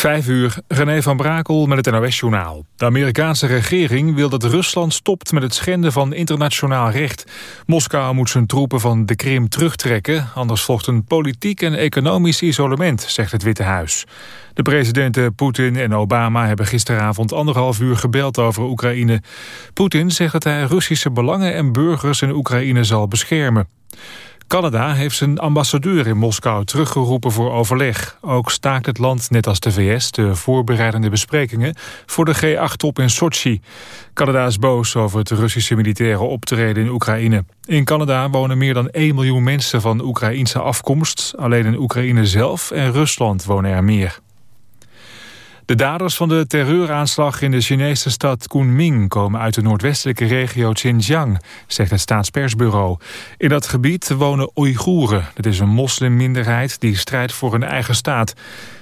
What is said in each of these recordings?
Vijf uur, René van Brakel met het NOS-journaal. De Amerikaanse regering wil dat Rusland stopt met het schenden van internationaal recht. Moskou moet zijn troepen van de Krim terugtrekken... anders volgt een politiek en economisch isolement, zegt het Witte Huis. De presidenten Poetin en Obama hebben gisteravond anderhalf uur gebeld over Oekraïne. Poetin zegt dat hij Russische belangen en burgers in Oekraïne zal beschermen. Canada heeft zijn ambassadeur in Moskou teruggeroepen voor overleg. Ook staakt het land, net als de VS, de voorbereidende besprekingen... voor de G8-top in Sochi. Canada is boos over het Russische militaire optreden in Oekraïne. In Canada wonen meer dan 1 miljoen mensen van Oekraïense afkomst. Alleen in Oekraïne zelf en Rusland wonen er meer. De daders van de terreuraanslag in de Chinese stad Kunming... komen uit de noordwestelijke regio Xinjiang, zegt het staatspersbureau. In dat gebied wonen Oeigoeren. Dat is een moslimminderheid die strijdt voor een eigen staat.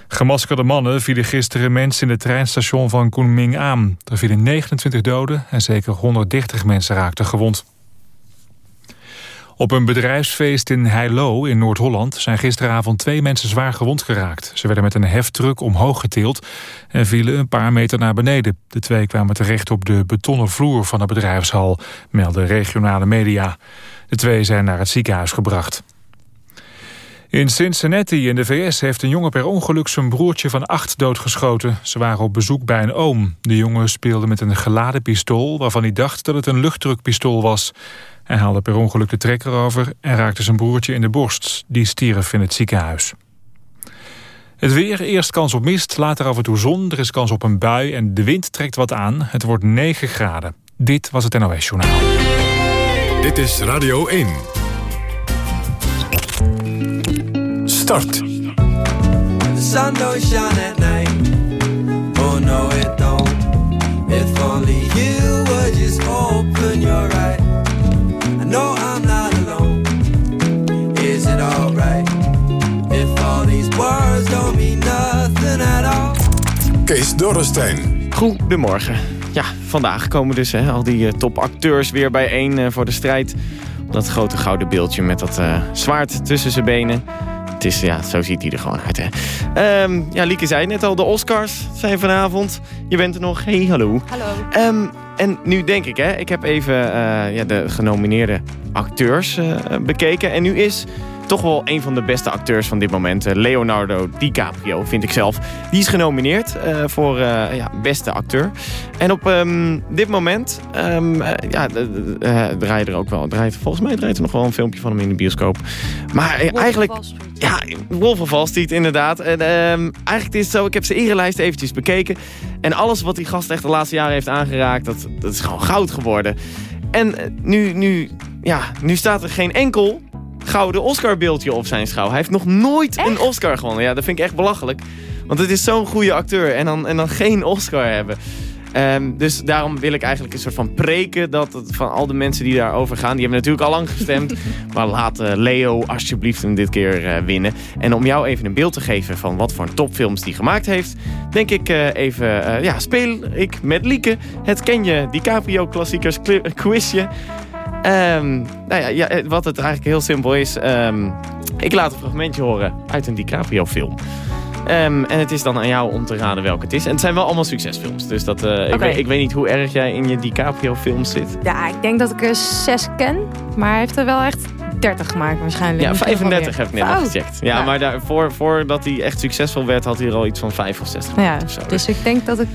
Gemaskerde mannen vielen gisteren mensen in het treinstation van Kunming aan. Er vielen 29 doden en zeker 130 mensen raakten gewond. Op een bedrijfsfeest in Heilo in Noord-Holland zijn gisteravond twee mensen zwaar gewond geraakt. Ze werden met een heftruck omhoog getild en vielen een paar meter naar beneden. De twee kwamen terecht op de betonnen vloer van de bedrijfshal, melden regionale media. De twee zijn naar het ziekenhuis gebracht. In Cincinnati in de VS heeft een jongen per ongeluk zijn broertje van acht doodgeschoten. Ze waren op bezoek bij een oom. De jongen speelde met een geladen pistool waarvan hij dacht dat het een luchtdrukpistool was. Hij haalde per ongeluk de trekker over en raakte zijn broertje in de borst. Die stierf in het ziekenhuis. Het weer, eerst kans op mist, later af en toe zon. Er is kans op een bui en de wind trekt wat aan. Het wordt 9 graden. Dit was het NOS Journaal. Dit is Radio 1. Start. The sun don't shine at night. Oh no, it don't. If only you would just open your eyes. I know I'm not alone. Is it alright? If all these words don't mean nothing at all. Kees Dorrestein. Goedemorgen. Ja, vandaag komen dus hè, al die eh, topacteurs weer bijeen eh, voor de strijd. Dat grote gouden beeldje met dat eh, zwaard tussen zijn benen. Het is, ja, zo ziet hij er gewoon uit, hè. Ehm, ja, Lieke zei net al, de Oscars zijn vanavond. Je bent er nog. Hey, hallo. Hallo. Ehm, en nu denk ik, hè, ik heb even eh, ja, de genomineerde acteurs eh, bekeken. En nu is toch wel een van de beste acteurs van dit moment, eh, Leonardo DiCaprio, vind ik zelf. Die is genomineerd eh, voor eh, ja, beste acteur. En op ehm, dit moment um, ja, draait er ook wel, draait, volgens mij draait er nog wel een filmpje van hem in de bioscoop. Maar eigenlijk... Ja, Wolf of Wall Street, inderdaad. En, ehm, eigenlijk is het zo, ik heb zijn erenlijst eventjes bekeken. En alles wat die gast echt de laatste jaren heeft aangeraakt, dat, dat is gewoon goud geworden. En nu, nu, ja, nu staat er geen enkel gouden Oscar-beeldje op zijn schouw. Hij heeft nog nooit een Oscar gewonnen. Ja, dat vind ik echt belachelijk. Want het is zo'n goede acteur en dan, en dan geen Oscar hebben. Ehm, dus daarom wil ik eigenlijk een soort van preken dat het van al de mensen die daarover gaan, die hebben natuurlijk al lang gestemd. maar laat uh, Leo alsjeblieft hem dit keer uh, winnen. En om jou even een beeld te geven van wat voor topfilms die gemaakt heeft, denk ik uh, even, ja, speel ik met Lieke het Ken je DiCaprio klassiekers quizje. Um, nou ja, ja, wat het eigenlijk heel simpel is. Um, ik laat een fragmentje horen uit een DiCaprio film. Um, en het is dan aan jou om te raden welke het is. En het zijn wel allemaal succesfilms. Dus dat, uh, okay. ik, weet, ik, weet, niet hoe erg jij in je DiCaprio films zit. Ja, ik denk dat ik er zes ken. Maar hij heeft er wel echt 30 gemaakt waarschijnlijk. Ja, 35 heb ik net oh. gecheckt. Ja, ja. maar daarvoor, voordat hij echt succesvol werd, had hij er al iets van 5 of 6 ja, of zo. Dus ik denk dat ik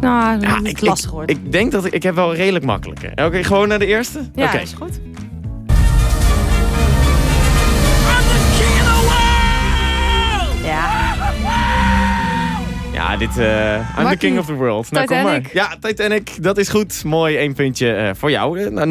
nou, ja, ik, lastig wordt. Ik, ik, denk dat ik, ik heb wel redelijk makkelijker. Oké, okay, gewoon naar de eerste? Ja, okay. is goed. Ja. Ja, dit... Uh, I'm the king of the world. Nou, kom maar. Ja, Titanic. Dat is goed. Mooi, één puntje uh, voor jou. Naar,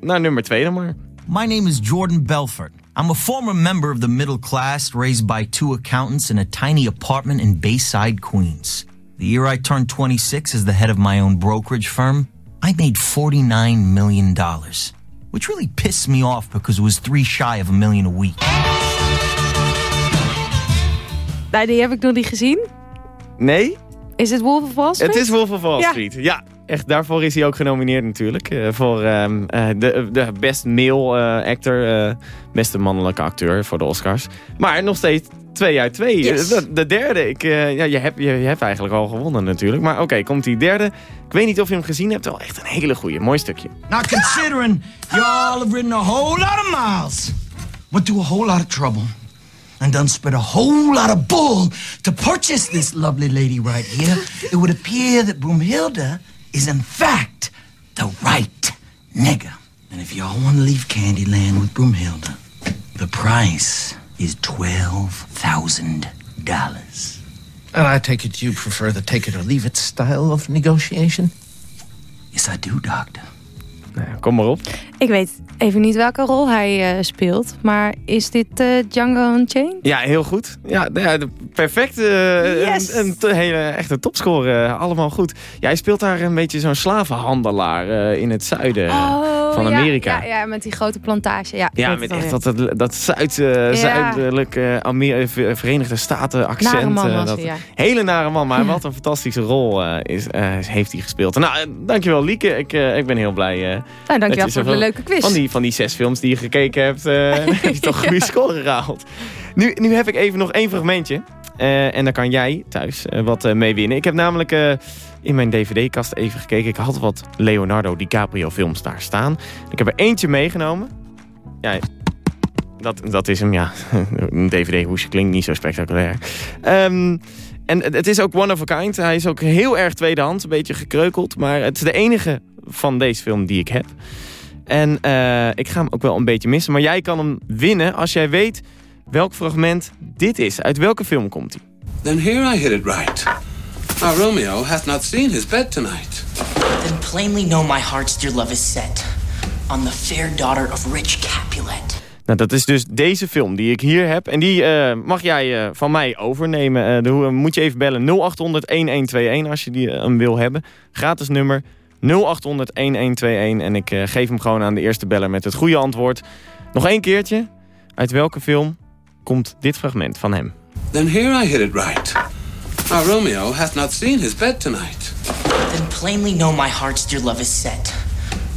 naar nummer twee dan maar. My name is Jordan Belfort. I'm a former member of the middle class raised by two accountants in a tiny apartment in Bayside, Queens. The year I turned 26 as the head of my own brokerage firm, I made $49 million, which really pissed me off because it was three shy of a million a week. Nee, die heb ik nog niet gezien. Nee? Is het Wolf of Wall Street? Het is Wolf of Wall Street, ja. ja. Echt, daarvoor is hij ook genomineerd natuurlijk. Uh, voor um, uh, de, de best male uh, actor, beste mannelijke acteur voor de Oscars. Maar nog steeds Twee uit twee. Yes. De, de derde. Ik, eh, ja, je, hebt, je, je hebt eigenlijk al gewonnen natuurlijk. Maar oké, komt die derde. Ik weet niet of je hem gezien hebt. Wel echt een hele goeie. Mooi stukje. Now, considering y'all have ridden a whole lot of miles, went through a whole lot of trouble, and done spread a whole lot of bull to purchase this lovely lady right here, it would appear that Broomhilda is in fact the right nigger. And if y'all want to leave Candyland with Broomhilda, the price is twelve thousand dollars. And I take it you prefer the take it or leave it style of negotiation? Yes, I do, Doctor. Nou, kom maar op. Ik weet even niet welke rol hij eh, speelt. Maar is dit eh, Django Unchained? Ja, heel goed. Ja, nou ja de perfect. eh, Yes. Een, hele echte topscorer. eh, allemaal goed. Ja, hij speelt daar een beetje zo'n slavenhandelaar eh, in het zuiden Oh, ja, Amerika. Ja, ja, met die grote plantage. Ja, Ja, met echt dat, dat Zuid, eh, zuidelijke Amer- eh, Ver- Verenigde Staten accent. Nare man eh, was dat, hij, ja. Hele nare man, maar wat een fantastische rol eh, is, eh, heeft hij gespeeld. Nou, eh, dankjewel Lieke. Ik, eh, ik ben heel blij. eh, Nou, dat dankjewel je voor de leuke quiz. Van die, van die zes films die je gekeken hebt, eh, heb je toch een goede score gehaald. Nu, nu heb ik even nog één fragmentje. Eh, en dan kan jij thuis eh, wat eh, mee winnen. Ik heb namelijk eh, in mijn dvd-kast even gekeken. Ik had wat Leonardo DiCaprio films daar staan. Ik heb er eentje meegenomen. Ja, dat, dat is hem, ja. Een dvd-hoesje klinkt niet zo spectaculair. Ehm, en het is ook one of a kind. Hij is ook heel erg tweedehands, een beetje gekreukeld. Maar het is de enige van deze film die ik heb. En eh, ik ga hem ook wel een beetje missen. Maar jij kan hem winnen als jij weet welk fragment dit is. Uit welke film komt hij? Then here I hit it right. Our Romeo hath not seen his bed tonight. Then plainly know my heart's dear love is set on the fair daughter of rich Capulet. Nou, dat is dus deze film die ik hier heb. En die eh, mag jij eh, van mij overnemen. Eh, de, hoe- moet je even bellen 0800-1121 als je die, hem wil hebben. Gratis nummer 0800-1121. En ik eh, geef hem gewoon aan de eerste beller met het goede antwoord. Nog één keertje. Uit welke film komt dit fragment van hem? Then here I hit it right. Our Romeo hath not seen his bed tonight. Then plainly know my heart's dear love is set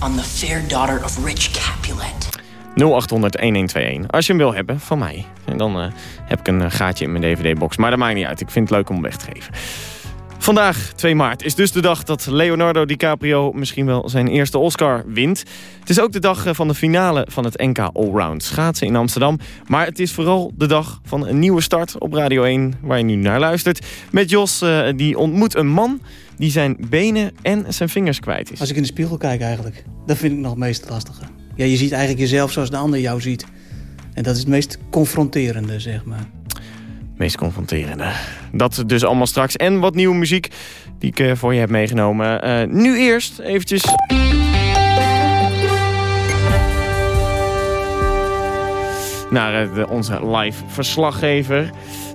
on the fair daughter of rich Capulet. 0800-1121. Als je hem wil hebben, van mij. En dan eh, heb ik een eh, gaatje in mijn dvd-box. Maar dat maakt niet uit. Ik vind het leuk om weg te geven. Vandaag, 2 maart, is dus de dag dat Leonardo DiCaprio misschien wel zijn eerste Oscar wint. Het is ook de dag eh, van de finale van het NK Allround schaatsen in Amsterdam. Maar het is vooral de dag van een nieuwe start op Radio 1, waar je nu naar luistert. Met Jos, eh, die ontmoet een man die zijn benen en zijn vingers kwijt is. Als ik in de spiegel kijk eigenlijk. Dat vind ik nog het meest lastige. Ja, je ziet eigenlijk jezelf zoals de ander jou ziet. En dat is het meest confronterende, zeg maar. Meest confronterende. Dat dus allemaal straks. En wat nieuwe muziek die ik eh, voor je heb meegenomen. Eh, nu eerst eventjes... Naar eh, de, onze live verslaggever.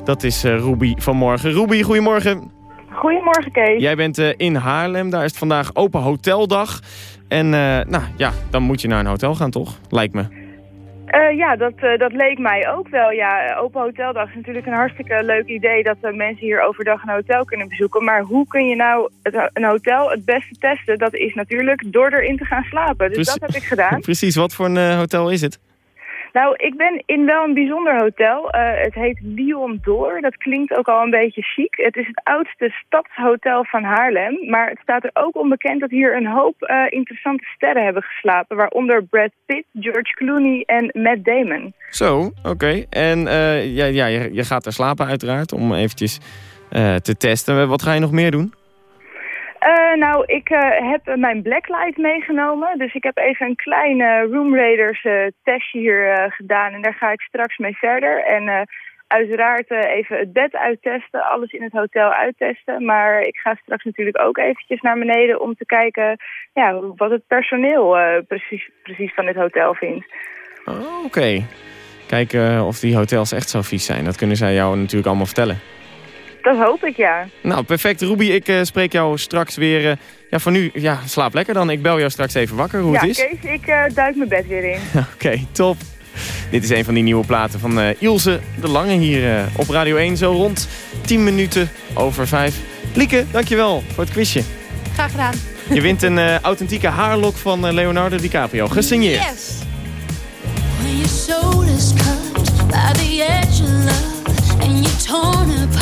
Dat is eh Ruby vanmorgen. Ruby, goedemorgen. Goedemorgen, Kees. Jij bent in Haarlem. Daar is het vandaag open hoteldag. En nou ja, dan moet je naar een hotel gaan, toch? Lijkt me. Eh, ja, dat, eh, dat leek mij ook wel. Ja, open hoteldag is natuurlijk een hartstikke leuk idee dat mensen hier overdag een hotel kunnen bezoeken. Maar hoe kun je nou het, een hotel het beste testen? Dat is natuurlijk door erin te gaan slapen. Dus dat heb ik gedaan. Precies, wat voor een eh, hotel is het? Nou, ik ben in wel een bijzonder hotel. Eh, het heet Lion Door. Dat klinkt ook al een beetje chic. Het is het oudste stadshotel van Haarlem. Maar het staat er ook onbekend dat hier een hoop eh, interessante sterren hebben geslapen. Waaronder Brad Pitt, George Clooney en Matt Damon. Zo, oké. En eh, ja, ja, je, je gaat er slapen uiteraard om eventjes te testen. Wat ga je nog meer doen? Eh, nou, ik eh, heb mijn blacklight meegenomen. Dus ik heb even een klein eh, Room Raiders eh, testje hier gedaan. En daar ga ik straks mee verder. En uiteraard even het bed uittesten. Alles in het hotel uittesten. Maar ik ga straks natuurlijk ook eventjes naar beneden om te kijken... Ja, wat het personeel precies, precies van dit hotel vindt. Oh, oké. Kijken of die hotels echt zo vies zijn. Dat kunnen zij jou natuurlijk allemaal vertellen. Dat hoop ik, ja. Nou, perfect. Ruby, ik eh, spreek jou straks weer... eh, ja, voor nu, ja, slaap lekker dan. Ik bel jou straks even wakker hoe ja, het is. Kees, ik eh, duik mijn bed weer in. Oké, top. Dit is een van die nieuwe platen van eh, Ilse de Lange hier eh, op Radio 1. Zo rond 10 minuten over 5. Lieke, dankjewel voor het quizje. Graag gedaan. Je wint een eh, authentieke haarlok van Leonardo DiCaprio. Gesigneerd. Yes. When your soul is cut by the edge of love and torn apart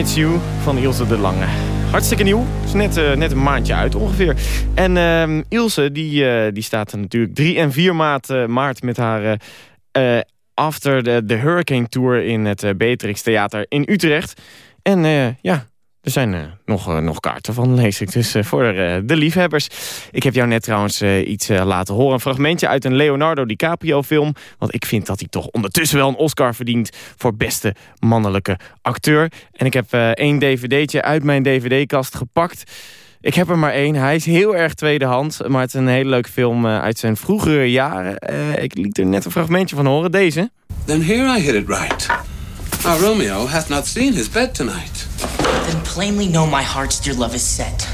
It's You van Ilse de Lange. Hartstikke nieuw. Is net, eh, net een maandje uit ongeveer. En ehm, Ilse die, eh, die staat natuurlijk 3 en 4 maart, eh, maart met haar... After the, Hurricane Tour in het Beatrix Theater in Utrecht. En ja, er zijn eh, nog, eh, nog kaarten van, lees ik. Dus eh, voor de liefhebbers. Ik heb jou net trouwens iets laten horen. Een fragmentje uit een Leonardo DiCaprio film. Want ik vind dat hij toch ondertussen wel een Oscar verdient... voor beste mannelijke acteur. En ik heb één dvd'tje uit mijn dvd-kast gepakt... Ik heb er maar één. Hij is heel erg tweedehand. Maar het is een hele leuke film uit zijn vroegere jaren. Ik liet er net een fragmentje van horen. Deze. Then here I hit it right. Our Romeo hath not seen his bed tonight. Then plainly know my heart's dear love is set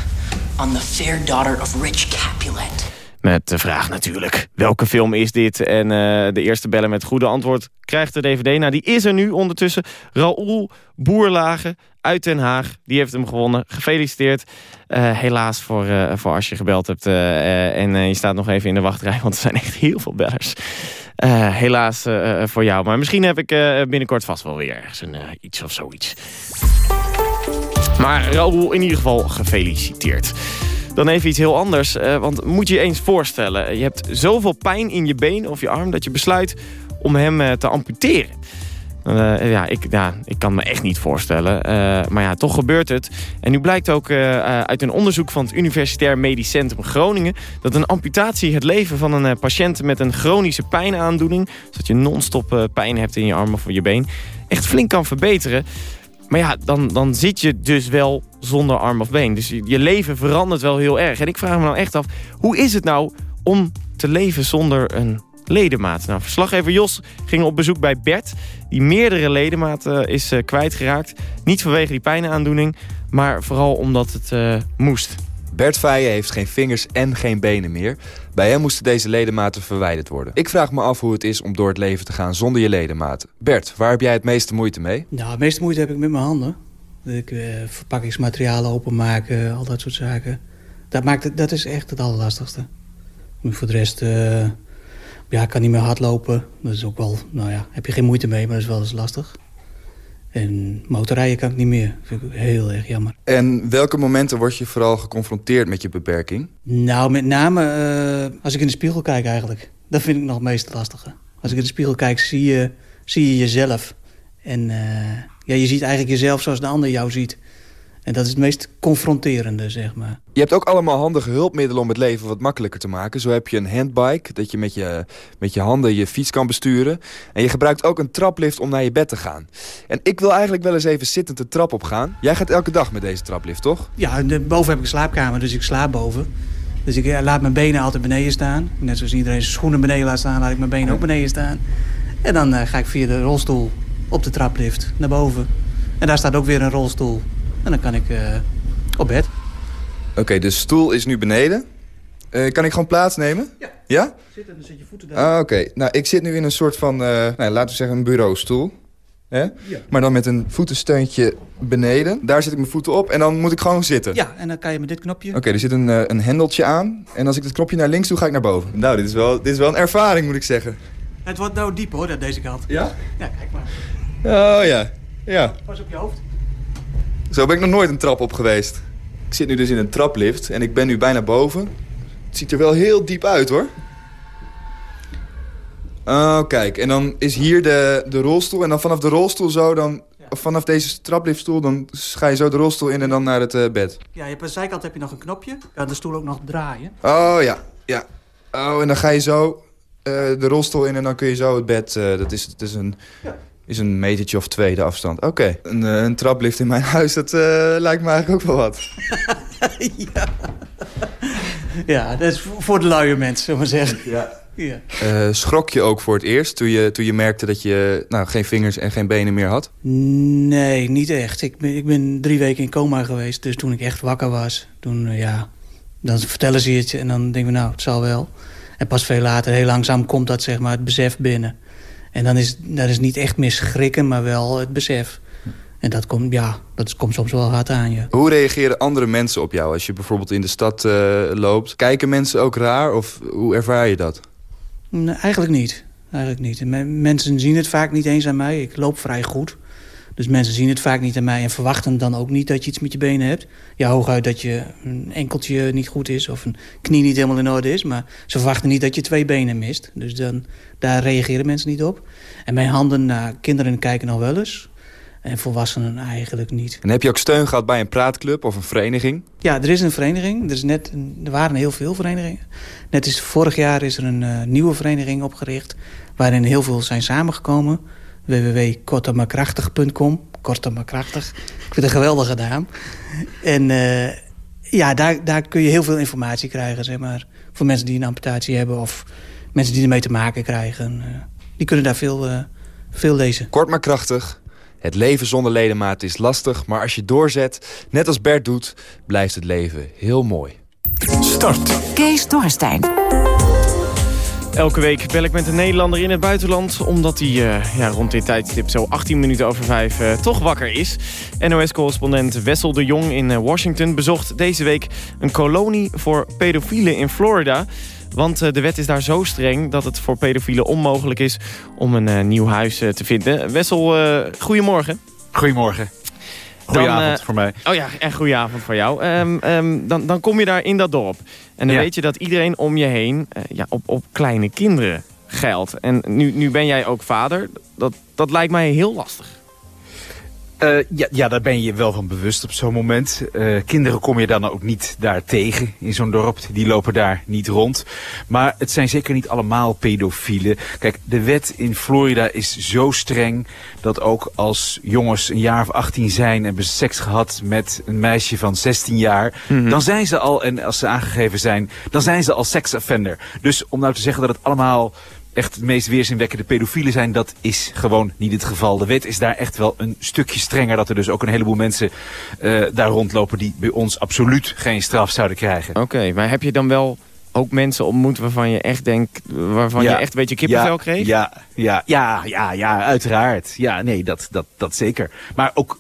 on the fair daughter of rich Capulet. Met de vraag natuurlijk, welke film is dit? En eh, de eerste bellen met goede antwoord krijgt de DVD. Nou, die is er nu ondertussen. Raoul Boerlage uit Den Haag, die heeft hem gewonnen. Gefeliciteerd. Eh, helaas voor, eh, voor als je gebeld hebt en je staat nog even in de wachtrij... want er zijn echt heel veel bellers. Helaas voor jou. Maar misschien heb ik binnenkort vast wel weer ergens een, iets of zoiets. Maar Raoul in ieder geval gefeliciteerd. Dan even iets heel anders. eh, want moet je je eens voorstellen. Je hebt zoveel pijn in je been of je arm... dat je besluit om hem eh, te amputeren. Eh, ja, ik, ja, ik kan me echt niet voorstellen. Maar ja, toch gebeurt het. En nu blijkt ook uit een onderzoek van het Universitair Medisch Centrum Groningen... dat een amputatie het leven van een patiënt met een chronische pijnaandoening... zodat je non-stop pijn hebt in je arm of je been... echt flink kan verbeteren. Maar ja, dan, dan zit je dus wel zonder arm of been. Dus je, leven verandert wel heel erg. En ik vraag me nou echt af, hoe is het nou om te leven zonder een ledemaat. Nou, verslaggever Jos ging op bezoek bij Bert... die meerdere ledematen is uh, kwijtgeraakt. Niet vanwege die pijnaandoening, maar vooral omdat het uh, moest. Bert Feijen heeft geen vingers en geen benen meer. Bij hem moesten deze ledematen verwijderd worden. Ik vraag me af hoe het is om door het leven te gaan zonder je ledematen. Bert, waar heb jij het meeste moeite mee? Nou, het meeste moeite heb ik met mijn handen. Ik, uh, verpakkingsmaterialen openmaken, al dat soort zaken. Dat, maakt het, dat is echt het allerlastigste. Voor de rest, uh, ja, ik kan niet meer hardlopen. Dat is ook wel, nou ja, heb je geen moeite mee, maar dat is wel eens lastig. En motorrijden kan ik niet meer. Dat vind ik heel erg jammer. En welke momenten word je vooral geconfronteerd met je beperking? Nou, met name uh, als ik in de spiegel kijk eigenlijk. Dat vind ik nog het meest lastige. Als ik in de spiegel kijk, zie je, zie je jezelf. En uh, ja, je ziet eigenlijk jezelf zoals de ander jou ziet. En dat is het meest confronterende, zeg maar. Je hebt ook allemaal handige hulpmiddelen om het leven wat makkelijker te maken. Zo heb je een handbike, dat je met je, met je handen je fiets kan besturen. En je gebruikt ook een traplift om naar je bed te gaan. En ik wil eigenlijk wel eens even zittend de trap op gaan. Jij gaat elke dag met deze traplift, toch? Ja, boven heb ik een slaapkamer, dus ik slaap boven. Dus ik laat mijn benen altijd beneden staan. Net zoals iedereen zijn schoenen beneden laat staan, laat ik mijn benen ook beneden staan. En dan uh, ga ik via de rolstoel op de traplift naar boven. En daar staat ook weer een rolstoel. En dan kan ik uh, op bed. Oké, okay, de stoel is nu beneden. Uh, kan ik gewoon plaatsnemen? Ja. Ja? Zit en dan zet je voeten daar. Ah, Oké, okay. nou ik zit nu in een soort van, uh, nou, laten we zeggen een bureaustoel. Hè? Ja. Maar dan met een voetensteuntje beneden. Daar zet ik mijn voeten op en dan moet ik gewoon zitten. Ja, en dan kan je met dit knopje... Oké, okay, er zit een, uh, een hendeltje aan. En als ik het knopje naar links doe, ga ik naar boven. Nou, dit is wel, dit is wel een ervaring, moet ik zeggen. Het wordt nou diep hoor, deze kant. Ja? Ja, kijk maar. Oh ja, ja. Pas op je hoofd. Zo ben ik nog nooit een trap op geweest. Ik zit nu dus in een traplift en ik ben nu bijna boven. Het ziet er wel heel diep uit, hoor. Oh, kijk. En dan is hier de, de rolstoel. En dan vanaf de rolstoel zo dan... Of vanaf deze trapliftstoel, dan ga je zo de rolstoel in en dan naar het uh, bed. Ja, je hebt aan de zijkant heb je nog een knopje. Kan de stoel ook nog draaien. Oh, ja. Ja. Oh, en dan ga je zo uh, de rolstoel in en dan kun je zo het bed... Uh, dat is, dat is een... Ja is een metertje of twee de afstand. Oké, okay. een, uh, een, traplift in mijn huis, dat uh, lijkt me eigenlijk ook wel wat. ja. ja, dat is voor de luie mensen, zullen we zeggen. Ja. ja. Uh, schrok je ook voor het eerst toen je, toen je merkte dat je nou, geen vingers en geen benen meer had? Nee, niet echt. Ik ben, ik ben drie weken in coma geweest, dus toen ik echt wakker was, toen ja, dan vertellen ze het en dan denken we nou, het zal wel. En pas veel later, heel langzaam komt dat zeg maar het besef binnen. En dan is dat is niet echt meer schrikken, maar wel het besef. En dat komt, ja, dat komt soms wel hard aan je. Hoe reageren andere mensen op jou als je bijvoorbeeld in de stad uh, loopt? Kijken mensen ook raar of hoe ervaar je dat? Nee, eigenlijk niet. Eigenlijk niet. Mensen zien het vaak niet eens aan mij. Ik loop vrij goed. Dus mensen zien het vaak niet aan mij en verwachten dan ook niet dat je iets met je benen hebt. Ja, hooguit dat je een enkeltje niet goed is of een knie niet helemaal in orde is. Maar ze verwachten niet dat je twee benen mist. Dus dan, daar reageren mensen niet op. En mijn handen naar kinderen kijken nog wel eens. En volwassenen eigenlijk niet. En heb je ook steun gehad bij een praatclub of een vereniging? Ja, er is een vereniging. Er, is net, er waren heel veel verenigingen. Net is vorig jaar is er een uh, nieuwe vereniging opgericht... waarin heel veel zijn samengekomen www.kortemakrachtig.com. Kort maar krachtig. Ik vind het een geweldige naam. En uh, ja, daar, daar kun je heel veel informatie krijgen, zeg maar. Voor mensen die een amputatie hebben of mensen die ermee te maken krijgen. Uh, die kunnen daar veel, uh, veel lezen. Kort maar krachtig. Het leven zonder ledematen is lastig, maar als je doorzet, net als Bert doet, blijft het leven heel mooi. Start. Kees Dorrestein. Elke week bel ik met een Nederlander in het buitenland... omdat hij uh, ja, rond dit tijdstip zo 18 minuten over 5 uh, toch wakker is. NOS-correspondent Wessel de Jong in uh, Washington bezocht deze week... een kolonie voor pedofielen in Florida. Want de wet is daar zo streng dat het voor pedofielen onmogelijk is... om een nieuw huis te vinden. Wessel, goedemorgen. Goedemorgen. Goedenavond voor mij. Oh ja, en goedenavond voor jou. Um, um, dan, dan kom je daar in dat dorp. En dan Ja. weet je dat iedereen om je heen eh, ja, op, op kleine kinderen geldt. En nu, nu ben jij ook vader. Dat, dat lijkt mij heel lastig. Eh, ja, ja, daar ben je wel van bewust op zo'n moment. Eh, kinderen kom je dan ook niet daar tegen in zo'n dorp. Die lopen daar niet rond. Maar het zijn zeker niet allemaal pedofielen. Kijk, de wet in Florida is zo streng dat ook als jongens een jaar of 18 zijn en hebben seks gehad met een meisje van 16 jaar, Mhm. dan zijn ze al, en als ze aangegeven zijn, dan zijn ze al seksoffender. Dus om nou te zeggen dat het allemaal echt het meest weerzinwekkende pedofielen zijn. Dat is gewoon niet het geval. De wet is daar echt wel een stukje strenger. Dat er dus ook een heleboel mensen eh, daar rondlopen die bij ons absoluut geen straf zouden krijgen. Oké, maar heb je dan wel ook mensen ontmoet waarvan je echt denkt, waarvan Ja. je echt een beetje kippenvel ja, kreeg? Ja, ja, ja, ja, ja, uiteraard. Ja, nee, dat, dat, dat zeker. Maar ook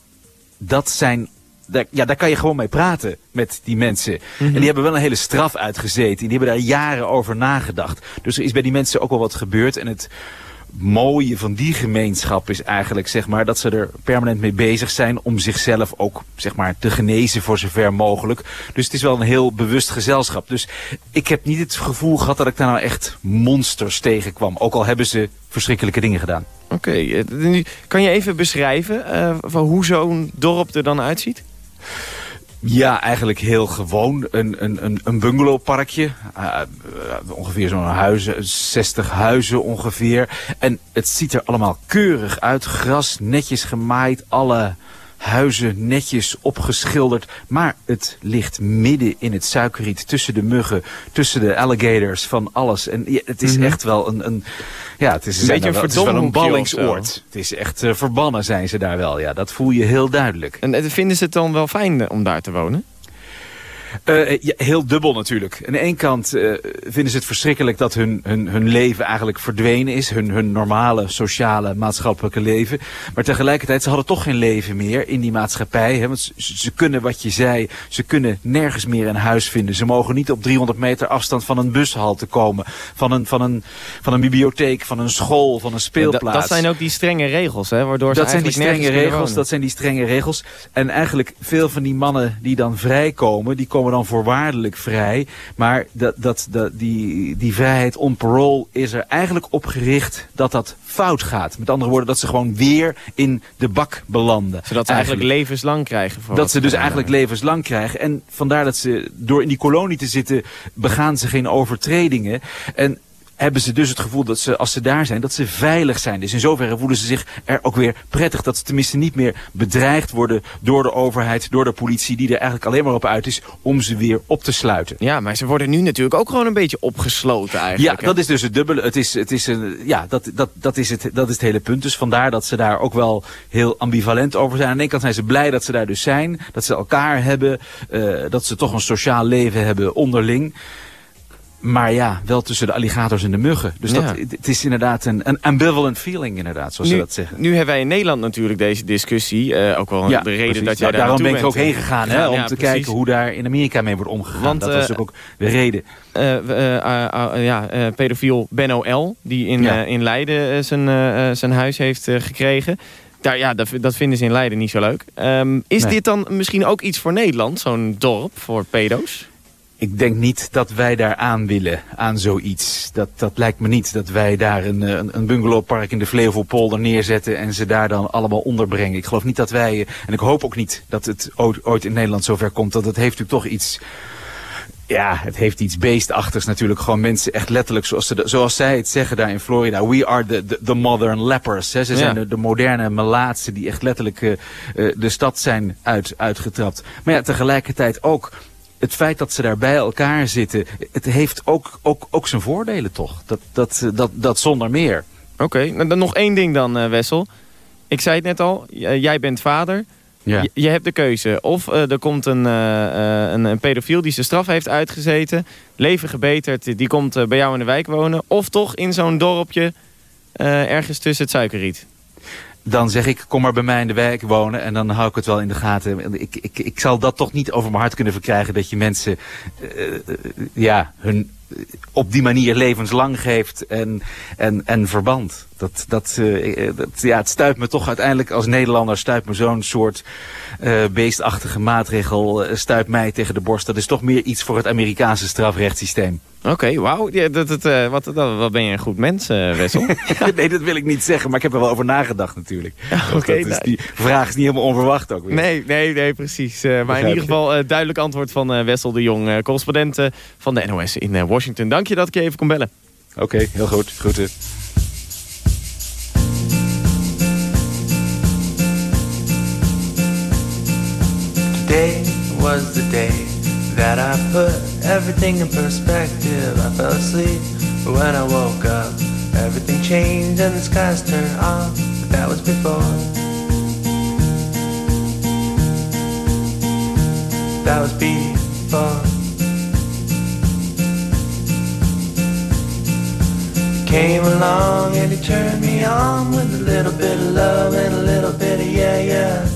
dat zijn. Daar, ja, daar kan je gewoon mee praten met die mensen. En die hebben wel een hele straf uitgezeten. Die hebben daar jaren over nagedacht. Dus er is bij die mensen ook wel wat gebeurd. En het mooie van die gemeenschap is eigenlijk zeg maar, dat ze er permanent mee bezig zijn om zichzelf ook zeg maar, te genezen voor zover mogelijk. Dus het is wel een heel bewust gezelschap. Dus ik heb niet het gevoel gehad dat ik daar nou echt monsters tegenkwam. Ook al hebben ze verschrikkelijke dingen gedaan. Oké, eh, nu kan je even beschrijven eh, van hoe zo'n dorp er dan uitziet? Ja, eigenlijk heel gewoon. Een, een, een, bungalowparkje. Uh, uh, ongeveer zo'n huizen, 60 huizen ongeveer. En het ziet er allemaal keurig uit. Gras netjes gemaaid. Alle huizen netjes opgeschilderd. Maar het ligt midden in het suikerriet. Tussen de muggen, tussen de alligators, van alles. En ja, het is Mhm. echt wel een... een ja, het is, Een beetje een wel, het is wel een ballingsoord. Het is echt eh, verbannen zijn ze daar wel. Ja, dat voel je heel duidelijk. En eh, vinden ze het dan wel fijn eh, om daar te wonen? Eh, ja, heel dubbel natuurlijk. Aan de ene kant eh, vinden ze het verschrikkelijk dat hun, hun, hun leven eigenlijk verdwenen is. Hun, hun normale, sociale, maatschappelijke leven. Maar tegelijkertijd, ze hadden toch geen leven meer in die maatschappij. Hè? Want ze, ze kunnen, wat je zei, ze kunnen nergens meer een huis vinden. Ze mogen niet op 300 meter afstand van een bushalte komen. Van een, van een, van een bibliotheek, van een school, van een speelplaats. dat zijn ook die strenge regels, hè? Waardoor ze Dat zijn die strenge regels. Dat zijn die strenge regels. En eigenlijk veel van die mannen die dan vrijkomen, die komen dan voorwaardelijk vrij. Maar dat, dat, dat, die, die vrijheid on parole is er eigenlijk op gericht dat dat fout gaat. Met andere woorden, dat ze gewoon weer in de bak belanden. Zodat ze eigenlijk, levenslang krijgen. Voor Dat ze dus eigenlijk levenslang krijgen. En vandaar dat ze door in die kolonie te zitten, begaan ze geen overtredingen. En hebben ze dus het gevoel dat ze, als ze daar zijn, dat ze veilig zijn. Dus in zoverre voelen ze zich er ook weer prettig. Dat ze tenminste niet meer bedreigd worden door de overheid, door de politie, die er eigenlijk alleen maar op uit is om ze weer op te sluiten. Ja, maar ze worden nu natuurlijk ook gewoon een beetje opgesloten Ja, eigenlijk. hè? dat is dus het dubbele. Het is, het is een, ja, dat, dat, dat, is het, dat is het hele punt. Dus vandaar dat ze daar ook wel heel ambivalent over zijn. Aan de ene kant zijn ze blij dat ze daar dus zijn. Dat ze elkaar hebben. eh, dat ze toch een sociaal leven hebben onderling. Maar ja, wel tussen de alligators en de muggen. Dus Ja. dat, het is inderdaad een, een ambivalent feeling inderdaad, zoals nu, ze dat zeggen. nu hebben wij in Nederland natuurlijk deze discussie. eh, ook wel Ja, de reden precies. dat jij daar daarom ben ik ook heen gegaan, hè, om te precies. kijken hoe daar in Amerika mee wordt omgegaan. Want, dat was eh, ook de reden. Eh, ja, eh, pedofiel Benno L. Die in, in Leiden zijn, zijn huis heeft gekregen. Daar, ja, dat, dat vinden ze in Leiden niet zo leuk. Ehm, is Nee. dit dan misschien ook iets voor Nederland? Zo'n dorp voor pedo's? Ik denk niet dat wij daar aan willen, aan zoiets. Dat, dat lijkt me niet, dat wij daar een, eh, een, een bungalowpark in de Flevopolder neerzetten... en ze daar dan allemaal onderbrengen. Ik geloof niet dat wij, eh, en ik hoop ook niet dat het ooit, ooit in Nederland zover komt... dat het heeft natuurlijk toch iets... Ja, het heeft iets beestachtigs natuurlijk. Gewoon mensen echt letterlijk, zoals, ze, zoals zij het zeggen daar in Florida... We are the, the, the modern lepers. Hè. Ze Ja. zijn de, de moderne melaatsen die echt letterlijk eh, de stad zijn uit, uitgetrapt. Maar ja, tegelijkertijd ook het feit dat ze daar bij elkaar zitten, het heeft ook, ook, ook zijn voordelen toch? Dat, dat, eh, dat, dat zonder meer. Oké, nou, dan nog één ding dan, eh, Wessel. Ik zei het net al, eh, jij bent vader. Ja. Je, je hebt de keuze. Of er komt een, een, een pedofiel die zijn straf heeft uitgezeten. Leven gebeterd, die komt bij jou in de wijk wonen. Of toch in zo'n dorpje ergens tussen het suikerriet. Dan zeg ik, kom maar bij mij in de wijk wonen en dan hou ik het wel in de gaten. Ik, ik, ik zal dat toch niet over mijn hart kunnen verkrijgen dat je mensen eh, eh, ja, hun op die manier levenslang geeft en, en, en verband. Dat, dat, eh, eh, dat, ja, het stuit me toch uiteindelijk als Nederlander, stuit me zo'n soort eh, beestachtige maatregel, stuit mij tegen de borst. Dat is toch meer iets voor het Amerikaanse strafrechtssysteem. Oké, wauw. Ja, dat, dat, wat, dat, wat ben je een goed mens, Wessel. nee, dat wil ik niet zeggen, maar ik heb er wel over nagedacht natuurlijk. oké, Dat is- nou- die vraag is niet helemaal onverwacht ook weer. Nee, nee, nee, precies. Maar in ieder geval duidelijk antwoord van Wessel de Jong, correspondent van de NOS in Washington. Dank je dat ik je even kon bellen. Oké, heel goed. Groeten. Was the day that I put everything in perspective. I fell asleep, but when I woke up, Everything changed and the skies turned off, but that was before. That was before. Came along and he turned me on with a little bit of love and a little bit of yeah, yeah.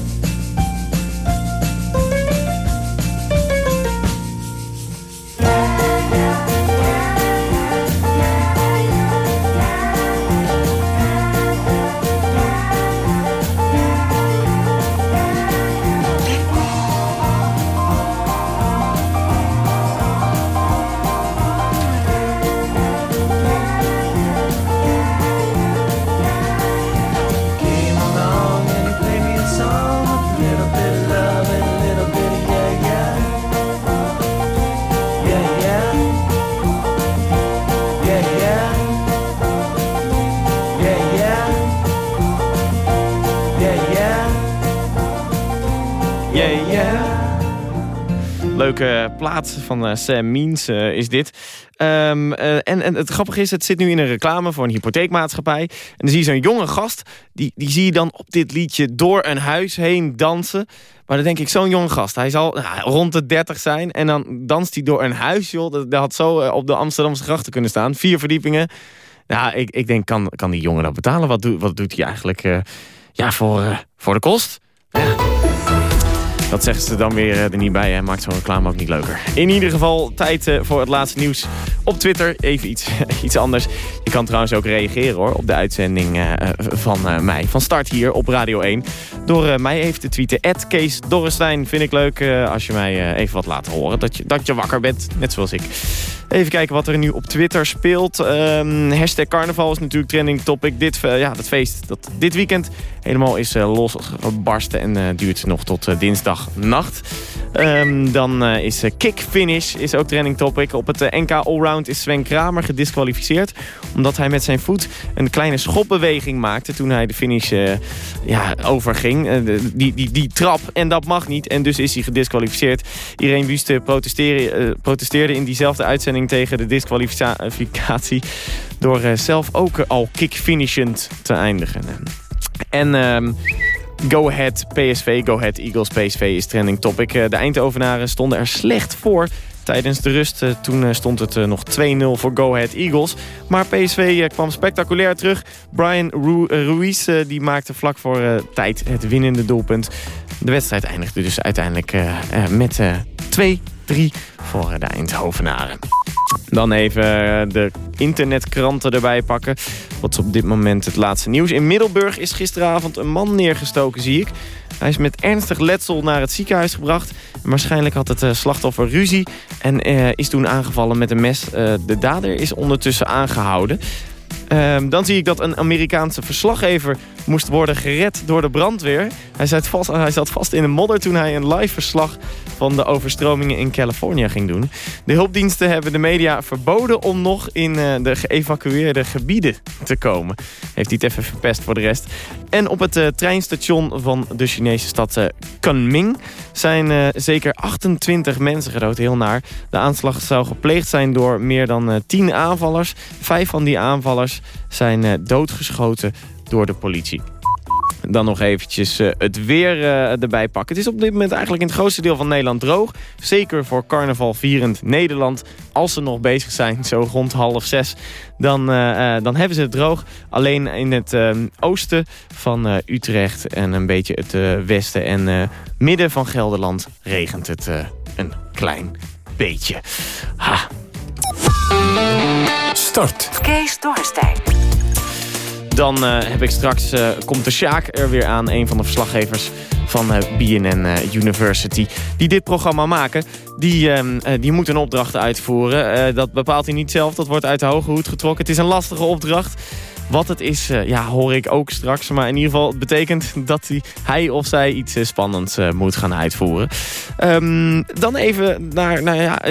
Leuke plaat van eh, Sam Means eh, is dit. Ehm, eh, en, en het grappige is, het zit nu in een reclame voor een hypotheekmaatschappij. En dan zie je zo'n jonge gast, die, die zie je dan op dit liedje door een huis heen dansen. Maar dan denk ik, zo'n jonge gast, hij zal nou, rond de 30 zijn. En dan danst hij door een huis, joh. Dat, dat had zo op de Amsterdamse grachten kunnen staan. Vier verdiepingen. Nou, ik, ik denk, kan, kan die jongen dat betalen? Wat, doet wat doet hij eigenlijk ja, voor, voor de kost? Dat zeggen ze dan weer eh, er niet bij en maakt zo'n reclame ook niet leuker. In ieder geval tijd eh, voor het laatste nieuws op Twitter. Even iets, iets anders. Je kan trouwens ook reageren hoor op de uitzending eh, van mij. Van start hier op Radio 1. Door mij even te tweeten. Kees Dorrestein vind ik leuk als je mij even wat laat horen. Dat je, dat je wakker bent, net zoals ik. Even kijken wat er nu op Twitter speelt. Ehm, hashtag carnaval is natuurlijk trending topic. Dit, ja, dat feest dat dit weekend helemaal is uh, losgebarsten en uh, duurt nog tot uh, dinsdagnacht. Um, dan is kick finish is ook trending topic. Op het NK Allround is Sven Kramer gedisqualificeerd. Omdat hij met zijn voet een kleine schopbeweging maakte toen hij de finish ja, overging. die, die, die trap en dat mag niet. En dus is hij gedisqualificeerd. Irene Wüste protesteerde, protesteerde in diezelfde uitzending tegen de disqualificatie... door zelf ook al kick-finishend te eindigen. En um, Go Ahead PSV, Go Ahead Eagles PSV is trending topic. De Eindhovenaren stonden er slecht voor tijdens de rust. Toen stond het nog 2-0 voor Go Ahead Eagles. Maar PSV kwam spectaculair terug. Brian Ruiz die maakte vlak voor tijd het winnende doelpunt. De wedstrijd eindigde dus uiteindelijk met 2-3 voor de Eindhovenaren. Dan even de internetkranten erbij pakken. Wat is op dit moment het laatste nieuws. In Middelburg is gisteravond een man neergestoken, zie ik. Hij is met ernstig letsel naar het ziekenhuis gebracht. Waarschijnlijk had het slachtoffer ruzie en uh, is toen aangevallen met een mes. De dader is ondertussen aangehouden. Uh, dan zie ik dat een Amerikaanse verslaggever moest worden gered door de brandweer. Hij zat, vast, hij zat vast in de modder toen hij een live verslag van de overstromingen in Californië ging doen. De hulpdiensten hebben de media verboden om nog in uh, de geëvacueerde gebieden te komen. Heeft hij het even verpest voor de rest. En op het uh, treinstation van de Chinese stad uh, Kunming zijn zeker 28 mensen gedood. Heel naar. De aanslag zou gepleegd zijn door meer dan 10 aanvallers. Vijf van die aanvallers zijn doodgeschoten door de politie. Dan nog eventjes uh, het weer uh, erbij pakken. Het is op dit moment eigenlijk in het grootste deel van Nederland droog. Zeker voor carnaval vierend Nederland. Als ze nog bezig zijn, zo rond half zes, dan, uh, dan hebben ze het droog. Alleen in het oosten van Utrecht en een beetje het westen en midden van Gelderland regent het een klein beetje. Ha. Start. Kees Dorrestein. Dan eh, heb ik straks, eh, komt de Sjaak er weer aan. Een van de verslaggevers van eh, BNN University. Die dit programma maken. Die, ehm, eh, die moet een opdracht uitvoeren. Dat bepaalt hij niet zelf. Dat wordt uit de hoge hoed getrokken. Het is een lastige opdracht. Wat het is, eh, ja, hoor ik ook straks. Maar in ieder geval, betekent dat hij, of zij iets eh, spannends eh, moet gaan uitvoeren. Ehm, dan even naar nou ja,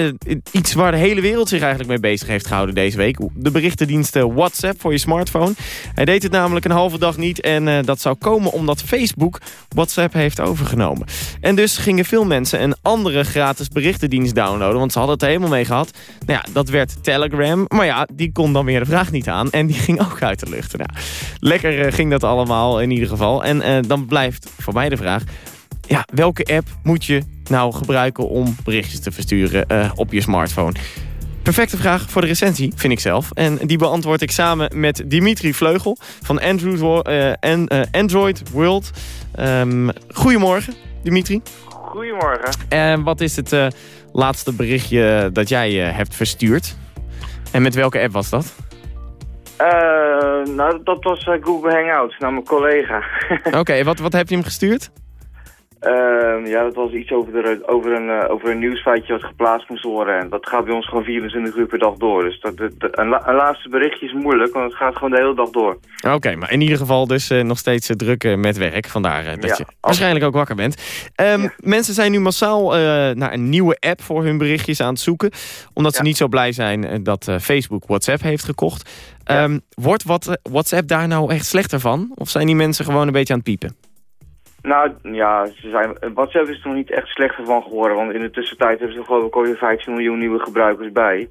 iets waar de hele wereld zich eigenlijk mee bezig heeft gehouden deze week. De berichtendienst WhatsApp voor je smartphone. Hij deed het namelijk een halve dag niet. En dat zou komen omdat Facebook WhatsApp heeft overgenomen. En dus gingen veel mensen een andere gratis berichtendienst downloaden. Want ze hadden het helemaal mee gehad. Nou ja, dat werd Telegram. Maar ja, die kon dan weer de vraag niet aan. En die ging ook uit Nou, lekker eh, ging dat allemaal in ieder geval. En eh, dan blijft voor mij de vraag... Ja, welke app moet je nou gebruiken om berichtjes te versturen eh, op je smartphone? Perfecte vraag voor de recensie, vind ik zelf. En die beantwoord ik samen met Dimitri Vleugel van Android, Android World. Ehm, goedemorgen, Dimitri. Goedemorgen. En wat is het laatste berichtje dat jij hebt verstuurd? En met welke app was dat? Eh, nou, dat was eh, Google Hangouts naar mijn collega. Oké, wat, wat heb je hem gestuurd? Ehm, ja, dat was iets over, de, over, een, eh, over een nieuwsfeitje wat geplaatst moest worden. En dat gaat bij ons gewoon 24 uur per dag door. Dus dat, een, la- een laatste berichtje is moeilijk, want het gaat gewoon de hele dag door. Oké, maar in ieder geval dus nog steeds druk met werk. Vandaar dat Ja, je waarschijnlijk ook wakker bent. Ehm, Mensen zijn nu massaal naar een nieuwe app voor hun berichtjes aan het zoeken. Omdat ze niet zo blij zijn dat Facebook WhatsApp heeft gekocht. Ehm, Wordt wat, eh, WhatsApp daar nou echt slechter van? Of zijn die mensen gewoon een beetje aan het piepen? Nou, ja, ze zijn, WhatsApp is er nog niet echt slechter van geworden. Want in de tussentijd hebben ze geloof ik alweer 15 miljoen nieuwe gebruikers bij.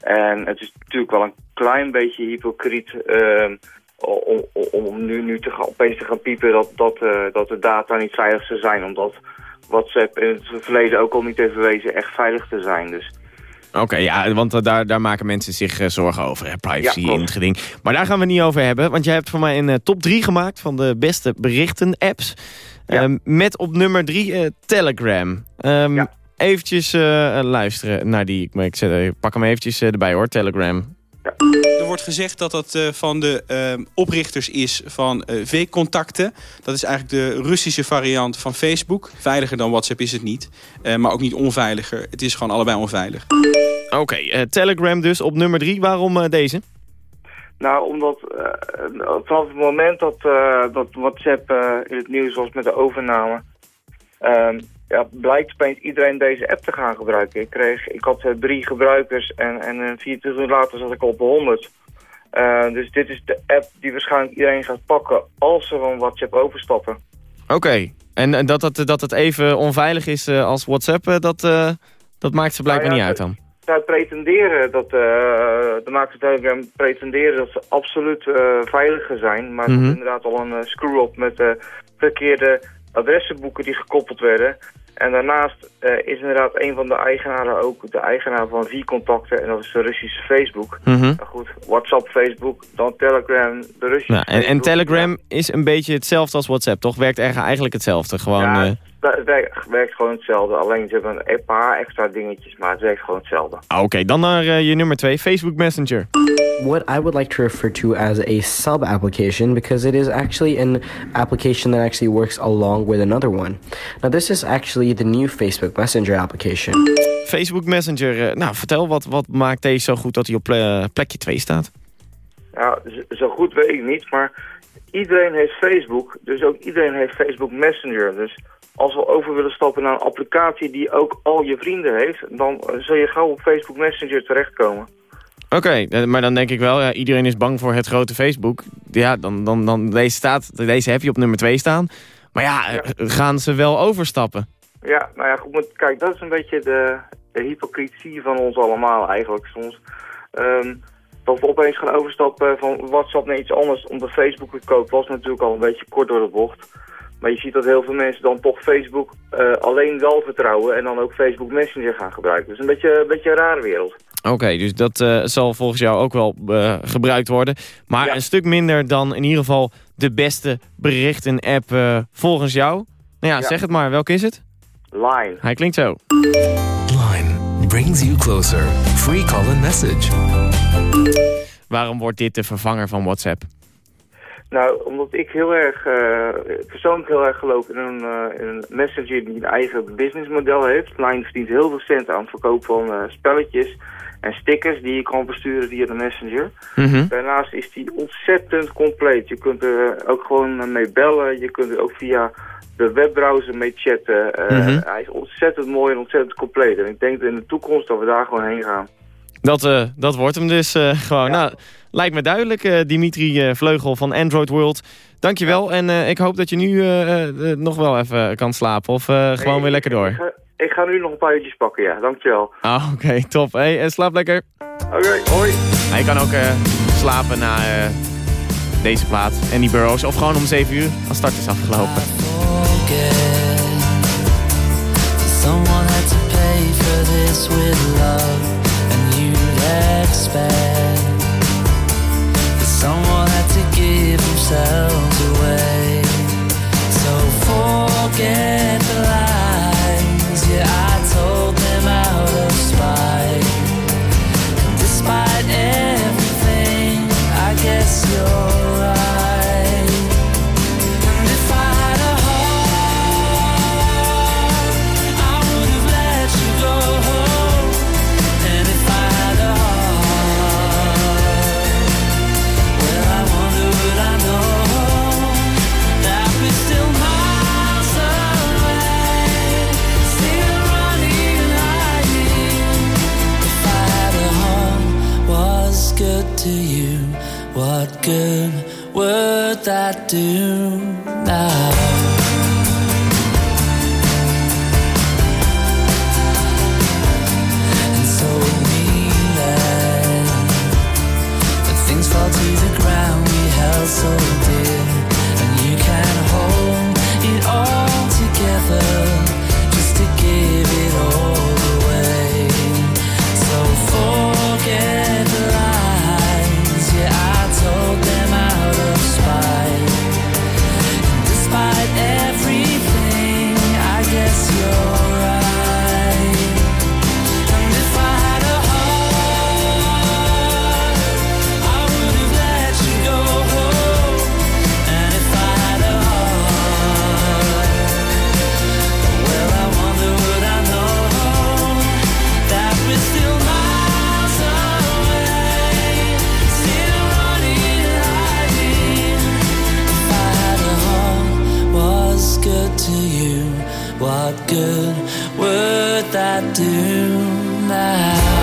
En het is natuurlijk wel een klein beetje hypocriet ehm, om, om, om nu, nu te gaan, opeens te gaan piepen dat, dat, eh, dat de data niet veilig zou zijn. Omdat WhatsApp in het verleden ook al niet heeft bewezen echt veilig te zijn. Dus Oké, ja, want eh, daar, daar maken mensen zich eh, zorgen over. Hè? Privacy Ja, in het geding. Maar daar gaan we het niet over hebben. Want jij hebt voor mij een eh, top 3 gemaakt van de beste berichten-apps. Ehm, met op nummer 3 Telegram. Ehm Eventjes eh, luisteren naar die. Maar ik zet, eh, pak hem eventjes erbij hoor, Telegram. Er wordt gezegd dat dat eh, van de eh, oprichters is van eh, V-contacten. Dat is eigenlijk de Russische variant van Facebook. Veiliger dan WhatsApp is het niet. Eh, maar ook niet onveiliger. Het is gewoon allebei onveilig. Oké, eh, Telegram dus op nummer 3. Waarom eh, deze? Nou, omdat eh, vanaf het moment dat, eh, dat WhatsApp eh, in het nieuws was met de overname... ja, blijkt opeens iedereen deze app te gaan gebruiken. Ik, kreeg, ik had eh, drie gebruikers en, en eh, 24 uur later zat ik op de 100. Eh, dus dit is de app die waarschijnlijk iedereen gaat pakken als ze van WhatsApp overstappen. Oké, en eh, dat, het, dat het even onveilig is eh, als WhatsApp, eh, dat, eh, dat maakt ze blijkbaar Nou ja, niet uit dan. Zij pretenderen dat, eh, de makers Telegram pretenderen dat ze absoluut eh, veiliger zijn. Maar Mhm. inderdaad al een eh, screw-up met eh, verkeerde adressenboeken die gekoppeld werden. En daarnaast eh, is inderdaad een van de eigenaren ook de eigenaar van V-contacten. En dat is de Russische Facebook. Nou goed, WhatsApp, Facebook, dan Telegram, de Russische Nou, en, en. Telegram is een beetje hetzelfde als WhatsApp, toch? Werkt er eigenlijk hetzelfde. Gewoon, Ja, eh, Het werkt, werkt gewoon hetzelfde. Alleen ze hebben een paar extra dingetjes, maar het werkt gewoon hetzelfde. ah, Oké, dan naar eh, je nummer 2, Facebook Messenger. What I would like to refer to as a sub application because it is actually an application that actually works along with another one. Now, this is actually the new Facebook Messenger application. Facebook Messenger, eh, nou vertel, wat, wat maakt deze zo goed dat hij op eh, plekje 2 staat? Ja, zo goed weet ik niet, maar iedereen heeft Facebook. Dus ook iedereen heeft Facebook Messenger. Dus als we over willen stappen naar een applicatie die ook al je vrienden heeft... dan eh, zul je gauw op Facebook Messenger terechtkomen. Oké, maar dan denk ik wel, ja, iedereen is bang voor het grote Facebook. Ja, dan, dan, dan deze, staat, deze heb je op nummer 2 staan. Maar ja, gaan ze wel overstappen? Ja, nou ja, goed, kijk, dat is een beetje de, de hypocrisie van ons allemaal eigenlijk soms. Ehm, dat we opeens gaan overstappen van WhatsApp naar iets anders omdat Facebook het koopt, was natuurlijk al een beetje kort door de bocht. Maar je ziet dat heel veel mensen dan toch Facebook eh, alleen wel vertrouwen en dan ook Facebook Messenger gaan gebruiken. Dus een beetje, een beetje een rare wereld. Oké, dus dat eh, zal volgens jou ook wel eh, gebruikt worden. Maar een stuk minder dan in ieder geval de beste berichten-app volgens jou. Nou ja, Ja. zeg het maar, welke is het? Line. Hij klinkt zo. Line brings you closer. Free call and message. Waarom wordt dit de vervanger van WhatsApp? Nou, omdat ik heel erg, eh, persoonlijk heel erg geloof in een, eh, in een messenger die een eigen businessmodel heeft. Line verdient heel veel cent aan het verkoop van eh, spelletjes en stickers die je kan versturen via de messenger. Mhm. Daarnaast is die ontzettend compleet. Je kunt er ook gewoon mee bellen. Je kunt er ook via de webbrowser mee chatten. Eh, Mhm. Hij is ontzettend mooi en ontzettend compleet. En ik denk dat in de toekomst dat we daar gewoon heen gaan. Dat, eh, dat wordt hem dus eh, gewoon. Nou, lijkt me duidelijk, eh, Dimitri eh, Vleugel van Android World. Dankjewel en eh, ik hoop dat je nu nog wel even kan slapen of eh, gewoon weer lekker door. Ik ga, ik ga nu nog een paar uurtjes pakken, ja. Dankjewel. Ah, oké, top. Hey, slaap lekker. Oké, hoi. Hij kan ook eh, slapen na eh, deze plaat en die Burrows. Of gewoon om 7 uur als start is afgelopen. Someone had to pay for this with love, and you'd expect what good would that do now?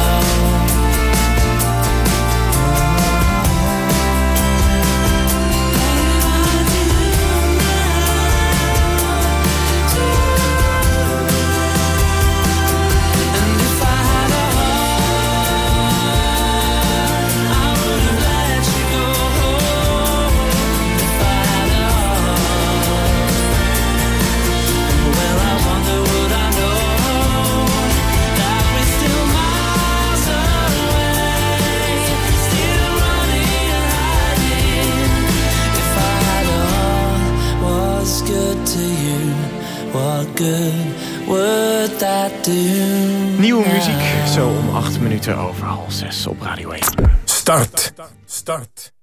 Nieuwe muziek, zo om 8 minuten over half 6 op Radio 1. Start. Start.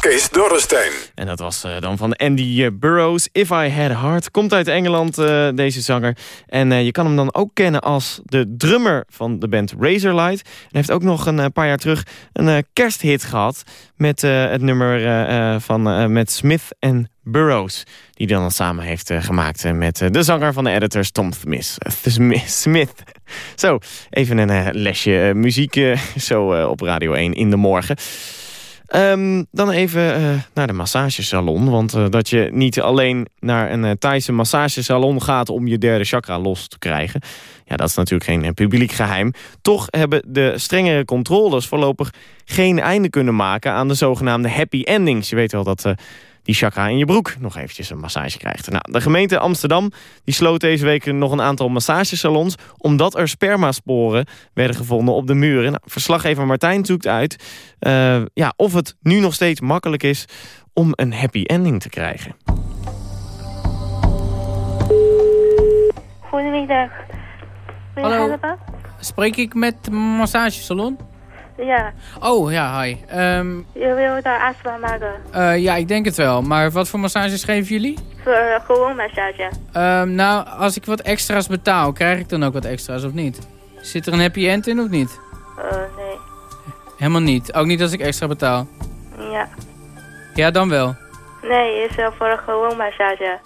Kees Dorrestein. En dat was eh, dan van Andy eh, Burroughs. If I Had Heart. Komt uit Engeland, eh, deze zanger. En eh, je kan hem dan ook kennen als de drummer van de band Razorlight. En heeft ook nog een paar jaar terug een eh, kersthit gehad... met eh, het nummer van, eh, met Smith en Burroughs. Die dan samen heeft eh, gemaakt eh, met eh, de zanger van de editors Tom Smith. Smith. Zo, even een lesje muziek zo op Radio 1 in de morgen. Ehm, dan even naar de massagesalon. Want dat je niet alleen naar een Thaise massagesalon gaat... om je derde chakra los te krijgen. Ja, dat is natuurlijk geen publiek geheim. Toch hebben de strengere controles voorlopig geen einde kunnen maken... aan de zogenaamde happy endings. Je weet wel dat... Die chakra in je broek nog eventjes een massage krijgt. Nou, de gemeente Amsterdam die sloot deze week nog een aantal massagesalons... omdat er spermasporen werden gevonden op de muren. Nou, verslaggever Martijn zoekt uit uh, ja, of het nu nog steeds makkelijk is... om een happy ending te krijgen. Goedemiddag. Hallo. Spreek ik met massagesalon? Ja, Oh, ja, hi. Ehm, je wil daar afspraak maken. eh, ja, ik denk het wel. Maar wat voor massages geven jullie? Voor eh, gewoon massage. Ehm, nou, als ik wat extra's betaal, krijg ik dan ook wat extra's of niet? Zit er een happy end in of niet? Eh, nee. Helemaal niet. Ook niet als ik extra betaal. Ja. Ja, dan wel. Nee, is wel voor een gewoon massage.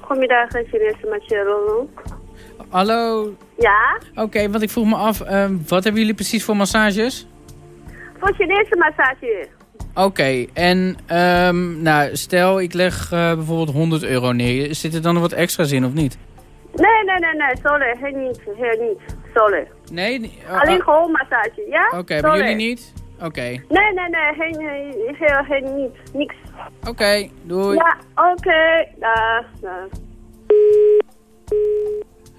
Goedemiddag, Chinese massage Hallo? Ja? Oké, want ik vroeg me af, ehm, wat hebben jullie precies voor massages? Voor Chinese massage. Oké, en ehm, nou, stel ik leg eh, bijvoorbeeld 100 euro neer. Zit er dan nog wat extra's in of niet? Nee, nee, nee, nee, sorry, heel niet, heel niet, sorry. Nee? ni- oh, Alleen gewoon massage, ja? Oké, bij Sorry. jullie niet? Oké. Nee, nee, nee, heel, heel, niet, niks. Oké, doei. Ja, oké, dag.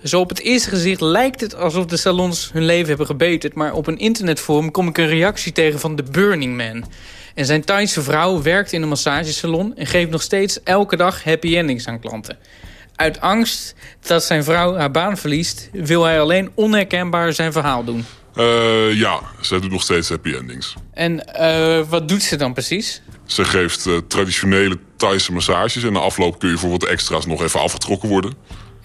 Zo op het eerste gezicht lijkt het alsof de salons hun leven hebben gebeterd... maar op een internetforum kom ik een reactie tegen van The Burning Man. En zijn Thaise vrouw werkt in een massagesalon... en geeft nog steeds elke dag happy endings aan klanten. Uit angst dat zijn vrouw haar baan verliest... wil hij alleen onherkenbaar zijn verhaal doen. Eh, ja, zij doet nog steeds happy endings. En eh, wat doet ze dan precies? Ze geeft eh, traditionele Thaise massages... en na afloop kun je voor wat extra's nog even afgetrokken worden.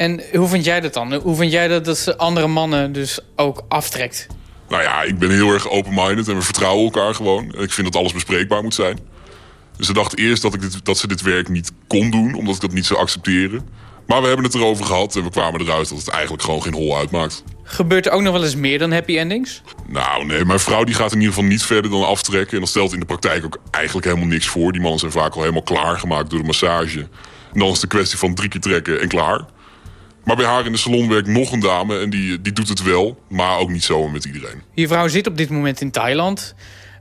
En hoe vind jij dat dan? Hoe vind jij dat, dat ze andere mannen dus ook aftrekt? Nou ja, ik ben heel erg open-minded en we vertrouwen elkaar gewoon. Ik vind dat alles bespreekbaar moet zijn. Dus ze dacht eerst dat, ik dit, dat ze dit werk niet kon doen... omdat ik dat niet zou accepteren. Maar we hebben het erover gehad en we kwamen eruit... dat het eigenlijk gewoon geen hol uitmaakt. Gebeurt er ook nog wel eens meer dan happy endings? Nou, nee, mijn vrouw die gaat in ieder geval niet verder dan aftrekken. En dat stelt in de praktijk ook eigenlijk helemaal niks voor. Die mannen zijn vaak al helemaal klaargemaakt door de massage. En dan is het een kwestie van drie keer trekken en klaar. Maar bij haar in de salon werkt nog een dame en die, die doet het wel. Maar ook niet zomaar met iedereen. Je vrouw zit op dit moment in Thailand.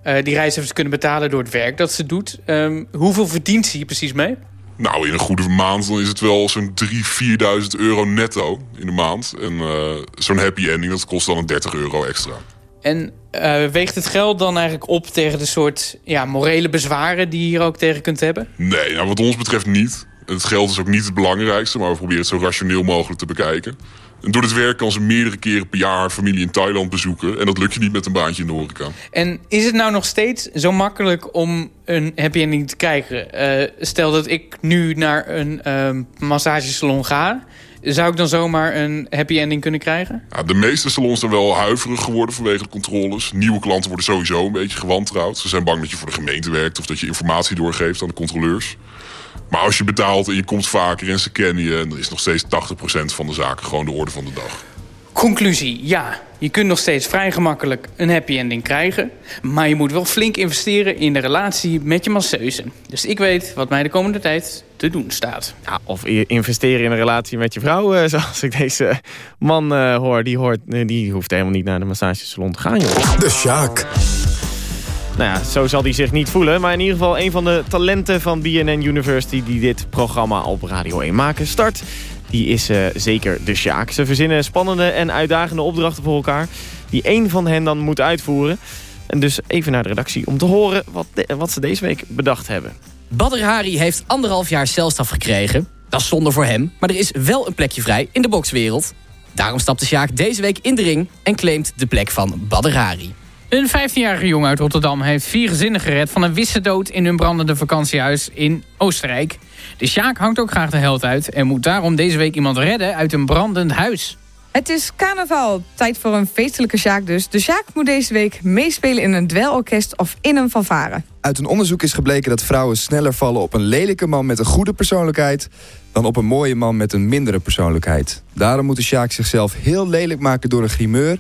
Eh, die reis heeft ze kunnen betalen door het werk dat ze doet. Ehm, hoeveel verdient ze hier precies mee? Nou, in een goede maand dan is het wel zo'n 3.000, 4.000 euro netto in de maand. En eh, zo'n happy ending, dat kost dan een 30 euro extra. En eh, weegt het geld dan eigenlijk op tegen de soort ja, morele bezwaren die je hier ook tegen kunt hebben? Nee, nou, wat ons betreft niet. Het geld is ook niet het belangrijkste, maar we proberen het zo rationeel mogelijk te bekijken. En door dit werk kan ze meerdere keren per jaar haar familie in Thailand bezoeken. En dat lukt je niet met een baantje in de horeca. En is het nou nog steeds zo makkelijk om een happy ending te krijgen? Eh, stel dat ik nu naar een ehm, massagesalon ga. Zou ik dan zomaar een happy ending kunnen krijgen? Ja, de meeste salons zijn wel huiverig geworden vanwege de controles. Nieuwe klanten worden sowieso een beetje gewantrouwd. Ze zijn bang dat je voor de gemeente werkt of dat je informatie doorgeeft aan de controleurs. Maar als je betaalt en je komt vaker en ze kennen je... dan is nog steeds 80% van de zaken gewoon de orde van de dag. Conclusie, ja. Je kunt nog steeds vrij gemakkelijk een happy ending krijgen. Maar je moet wel flink investeren in de relatie met je masseuse. Dus ik weet wat mij de komende tijd te doen staat. Ja, of investeren in een relatie met je vrouw, eh, zoals ik deze man eh, hoor. Die, hoort eh, die hoeft helemaal niet naar de massagesalon te gaan, joh. De Sjaak. Nou ja, zo zal hij zich niet voelen. Maar in ieder geval een van de talenten van BNN University... die dit programma op Radio 1 maken start... die is eh, zeker de Sjaak. Ze verzinnen spannende en uitdagende opdrachten voor elkaar... die één van hen dan moet uitvoeren. En dus even naar de redactie om te horen... wat, de- wat ze deze week bedacht hebben. Badr Hari heeft anderhalf jaar celstraf gekregen. Dat is zonde voor hem, maar er is wel een plekje vrij in de bokswereld. Daarom stapte Sjaak deze week in de ring en claimt de plek van Badr Hari. Een 15-jarige jongen uit Rotterdam heeft vier gezinnen gered... van een wissedood in hun brandende vakantiehuis in Oostenrijk. De Sjaak hangt ook graag de held uit... en moet daarom deze week iemand redden uit een brandend huis. Het is carnaval. Tijd voor een feestelijke Sjaak dus. De Sjaak moet deze week meespelen in een dwelorkest of in een fanfare. Uit een onderzoek is gebleken dat vrouwen sneller vallen op een lelijke man met een goede persoonlijkheid... dan op een mooie man met een mindere persoonlijkheid. Daarom moet de Sjaak zichzelf heel lelijk maken door een grimeur...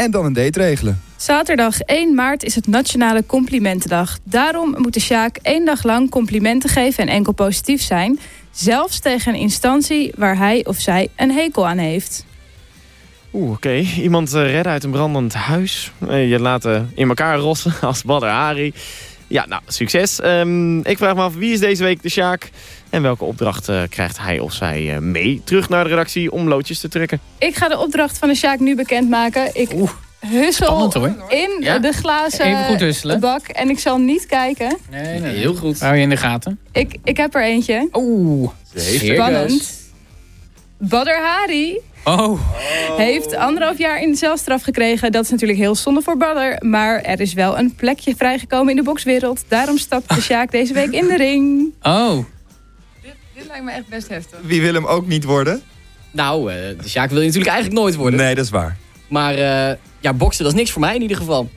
en dan een date regelen. Zaterdag 1 maart is het Nationale Complimentendag. Daarom moet de Sjaak één dag lang complimenten geven en enkel positief zijn. Zelfs tegen een instantie waar hij of zij een hekel aan heeft. Oeh, oké. Iemand eh, redden uit een brandend huis. Eh, je laten in elkaar rossen als Badr Hari. Ja, nou, succes. Ehm, ik vraag me af, wie is deze week de Sjaak? En welke opdracht eh, krijgt hij of zij eh, mee terug naar de redactie om loodjes te trekken? Ik ga de opdracht van de Sjaak nu bekendmaken. Ik hussel spannend, hoor. in Ja? de glazen Even goed husselen. bak en ik zal niet kijken. Nee, nee, heel goed. Hou je in de gaten. Ik, ik heb er eentje. Oeh, Spannend. Badr Hari. Oh. Heeft anderhalf jaar in de celstraf gekregen. Dat is natuurlijk heel zonde voor Badder. Maar er is wel een plekje vrijgekomen in de bokswereld. Daarom stapt de Sjaak deze week in de ring. Oh. Dit lijkt me echt best heftig. Wie wil hem ook niet worden? Nou, eh, de Sjaak wil je natuurlijk eigenlijk nooit worden. Nee, dat is waar. Maar eh, ja, boksen dat is niks voor mij in ieder geval.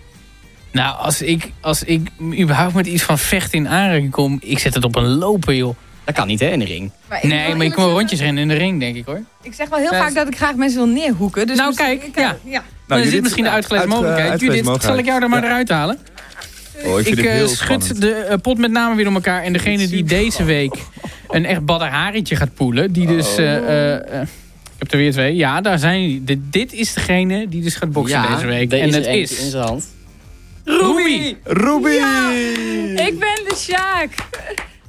Nou, als ik, als ik überhaupt met iets van vechten in aanraking kom... ik zet het op een lopen, joh. Dat kan niet, hè, in de ring. Maar nee, maar je kan wel rondjes rennen in de ring, denk ik, hoor. Ik zeg wel heel Ja, vaak dat ik graag mensen wil neerhoeken. Dus Nou, kijk, ik- ja. ja. Nou, er zit Judith, misschien de uitgelezen uit- mogelijkheid. uitgelezen Judith, zal ik mogelijkheid. jou er maar Ja. eruit halen? Oh, ik eh, schud spannend. de eh, pot met name weer om elkaar. En degene die deze week een echt badderharietje gaat poelen... die dus... Oh. ik heb er weer twee. Ja, daar zijn Dit, dit is degene die dus gaat boksen Ja, deze week. En is het is... in zijn hand. Ruby! Ruby! Ik ben de Sjaak.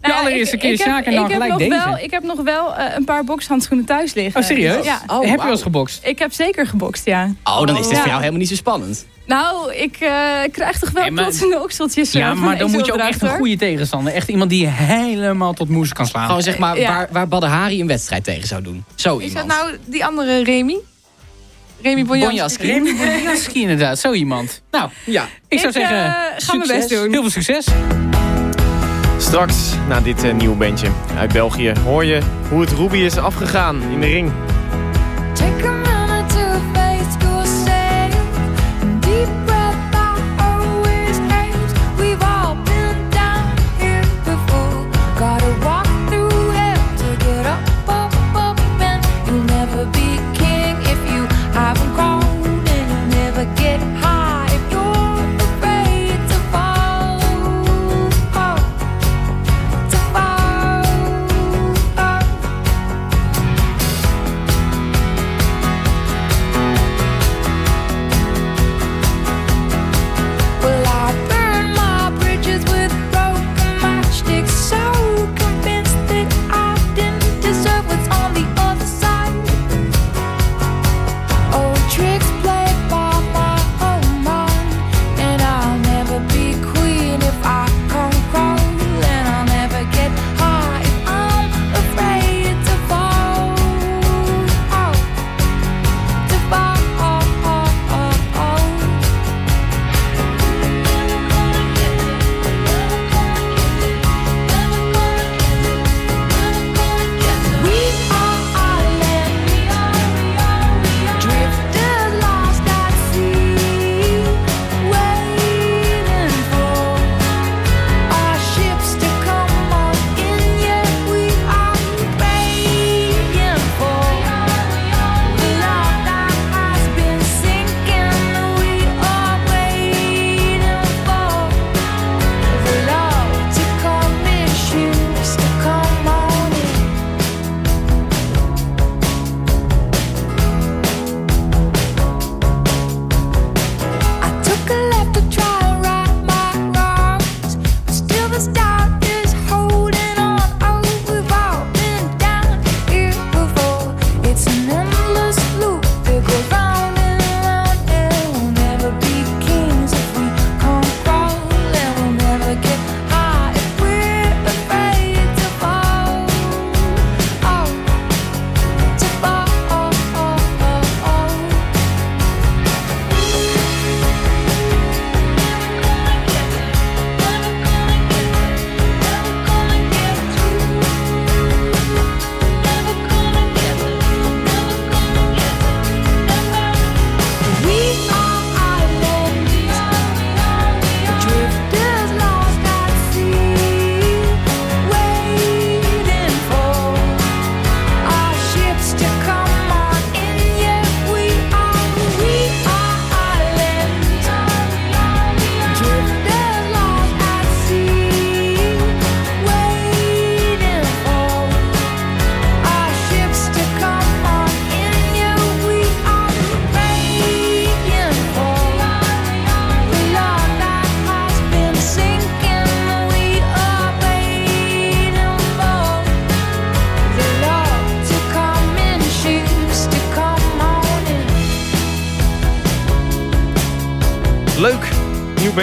De allereerste keer ik heb- Sjaak en dan ik heb gelijk nog deze. Wel, ik heb nog wel eh, een paar bokshandschoenen thuis liggen. Oh, serieus? Ja. Heb je wel eens gebokst? Ik heb zeker gebokst, ja. Oh, dan is dit voor jou helemaal niet zo spannend. Nou, ik eh, krijg toch wel maar- klotsende okseltjes. eh, Ja, van maar dan moet je ook echt een goede tegenstander. Echt iemand die je helemaal tot moes kan slaan. Gewoon zeg maar Ja. waar, waar Badr Hari een wedstrijd tegen zou doen. Zo Is iemand. dat nou die andere Remy? Remy. Bonjanski. Remy Bonjanski inderdaad, zo iemand. Nou, Ja. ik zou Ik, zeggen, eh, ga mijn succes. best doen. Heel veel succes. Straks, na dit eh, nieuwe bandje uit België, hoor je hoe het Ruby is afgegaan in de ring.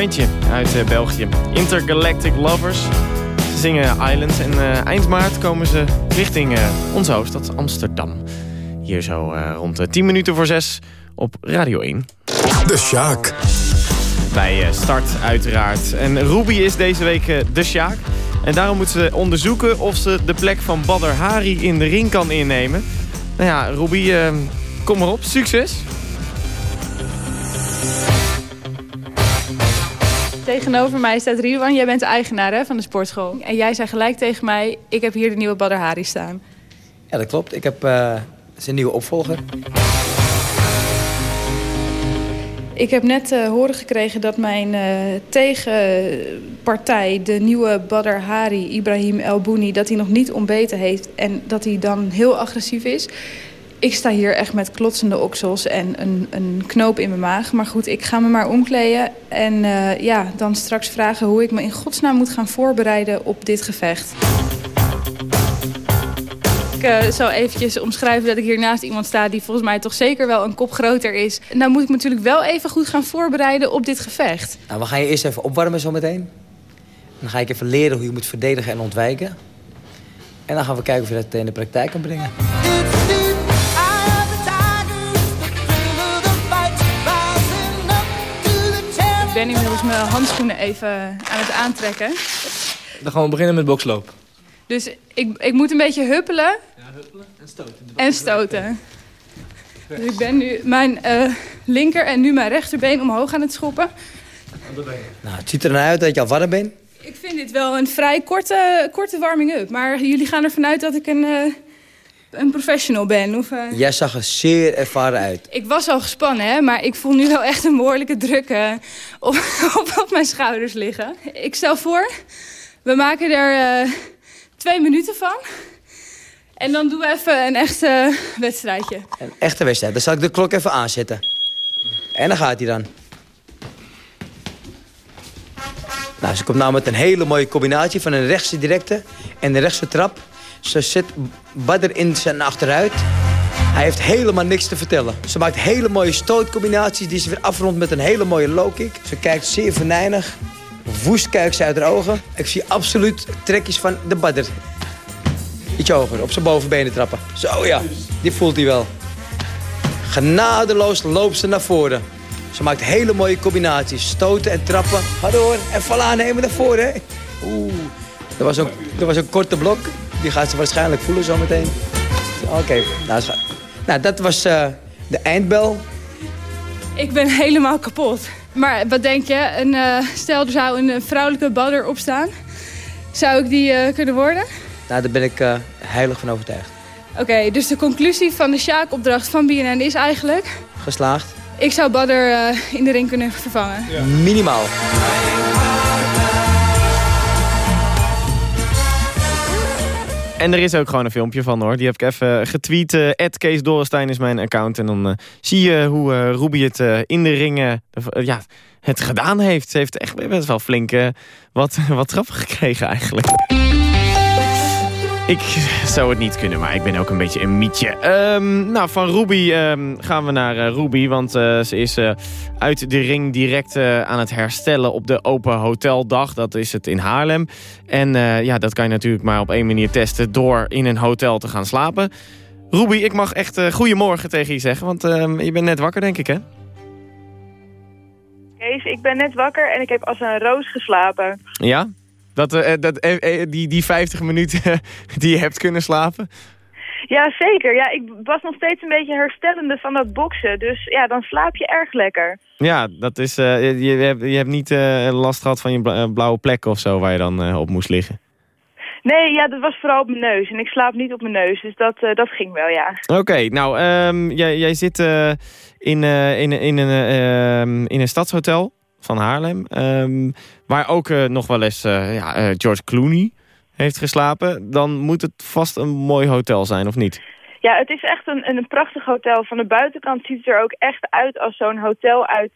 Bandje uit eh, België. Intergalactic Lovers. Ze zingen Islands en eh, eind maart komen ze richting eh, onze hoofdstad Amsterdam. Hier zo rond de 10 minuten voor 6 op Radio 1. De Sjaak. Bij Start uiteraard. En Ruby is deze week de Sjaak. En daarom moet ze onderzoeken of ze de plek van Badr Hari in de ring kan innemen. Nou ja, Ruby, kom maar op. Succes! Tegenover mij staat Ridwan. Jij bent de eigenaar hè, van de sportschool. En jij zei gelijk tegen mij, ik heb hier de nieuwe Badr Hari staan. Ja, dat klopt. Ik heb eh, is een nieuwe opvolger. Ik heb net eh, horen gekregen dat mijn eh, tegenpartij, de nieuwe Badr Hari, Ibrahim El Bouni, dat hij nog niet ontbeten heeft en dat hij dan heel agressief is. Ik sta hier echt met klotsende oksels en een, een knoop in mijn maag. Maar goed, ik ga me maar omkleden en eh, ja, dan straks vragen hoe ik me in godsnaam moet gaan voorbereiden op dit gevecht. Ik eh, zal eventjes omschrijven dat ik hier naast iemand sta die volgens mij toch zeker wel een kop groter is. Nou moet ik me natuurlijk wel even goed gaan voorbereiden op dit gevecht. Nou, we gaan je eerst even opwarmen zometeen. Dan ga ik even leren hoe je moet verdedigen en ontwijken. En dan gaan we kijken of je dat in de praktijk kan brengen. Ik ben inmiddels mijn handschoenen even aan het aantrekken. Dan gaan we beginnen met boksloop. Dus ik, ik moet een beetje huppelen En stoten. en stoten. Dus ik ben nu mijn eh, linker en nu mijn rechterbeen omhoog aan het schoppen. Nou, het ziet er nou uit dat je al warm bent. Ik vind dit wel een vrij korte, korte warming-up. Maar jullie gaan ervan uit dat ik een, eh, een professional ben. Of, eh, Jij zag er zeer ervaren uit. Ik was al gespannen, hè, maar ik voel nu wel echt een behoorlijke druk eh, op, op, op mijn schouders liggen. Ik stel voor, we maken er eh, twee minuten van. En dan doen we even een echt eh, wedstrijdje. Een echte wedstrijd. Dan zal ik de klok even aanzetten. En dan gaat hij dan. Nou, ze komt nou met een hele mooie combinatie van een rechtse directe en een rechtse trap. Ze zet Badr in zijn achteruit. Hij heeft helemaal niks te vertellen. Ze maakt hele mooie stootcombinaties die ze weer afrondt met een hele mooie low kick. Ze kijkt zeer venijnig. Woest kijkt ze uit haar ogen. Ik zie absoluut trekjes van de Badr. Iets hoger, op zijn bovenbenen trappen. Zo ja, die voelt hij wel. Genadeloos loopt ze naar voren. Ze maakt hele mooie combinaties. Stoten en trappen. Ga door. En vallen aannemen naar voren. Oeh, dat was, een, dat was een korte blok. Die gaat ze waarschijnlijk voelen zometeen. Oké, nou, scha- nou, dat was eh, de eindbel. Ik ben helemaal kapot. Maar wat denk je? Een, eh, stel, er zou een eh, vrouwelijke badder opstaan. Zou ik die eh, kunnen worden? Nou, daar ben ik eh, heilig van overtuigd. Oké, dus de conclusie van de Sjaak-opdracht van BNN is eigenlijk... Geslaagd. Ik zou Badder eh, in de ring kunnen vervangen. Minimaal. En er is ook gewoon een filmpje van hoor. Die heb ik even getweet. Ed Kees Dorrestein is mijn account. En dan eh, zie je hoe eh Ruby het in de ringen ja, het gedaan heeft. Ze heeft echt best wel flink wat, wat trappen gekregen eigenlijk. Ik zou het niet kunnen, maar ik ben ook een beetje een mietje. Ehm, nou, van Ruby ehm, gaan we naar eh, Ruby. Want eh, ze is eh, uit de ring direct aan het herstellen op de Open Hoteldag. Dat is het in Haarlem. En ja, dat kan je natuurlijk maar op één manier testen... door in een hotel te gaan slapen. Ruby, ik mag echt uh, goedemorgen tegen je zeggen. Want ehm, je bent net wakker, denk ik, hè? Kees, ik ben net wakker en ik heb als een roos geslapen. Ja? Dat, eh, dat, eh, eh, die, die 50 minuten die je hebt kunnen slapen? Ja, zeker. Ja, ik was nog steeds een beetje herstellende van dat boksen. Dus ja, dan slaap je erg lekker. Ja, dat is, eh, je, je, hebt, je hebt niet eh, last gehad van je bla- eh, blauwe plek of zo waar je dan eh, op moest liggen. Nee, ja, dat was vooral op mijn neus. En ik slaap niet op mijn neus, dus dat, eh, dat ging wel, ja. Oké, nou, ehm, jij, jij zit eh, in, eh, in, in, een, eh, ehm, in een stadshotel van Haarlem. ehm, waar ook eh, nog wel eens eh, ja, eh, George Clooney heeft geslapen. Dan moet het vast een mooi hotel zijn, of niet? Ja, het is echt een, een prachtig hotel. Van de buitenkant ziet het er ook echt uit als zo'n hotel uit,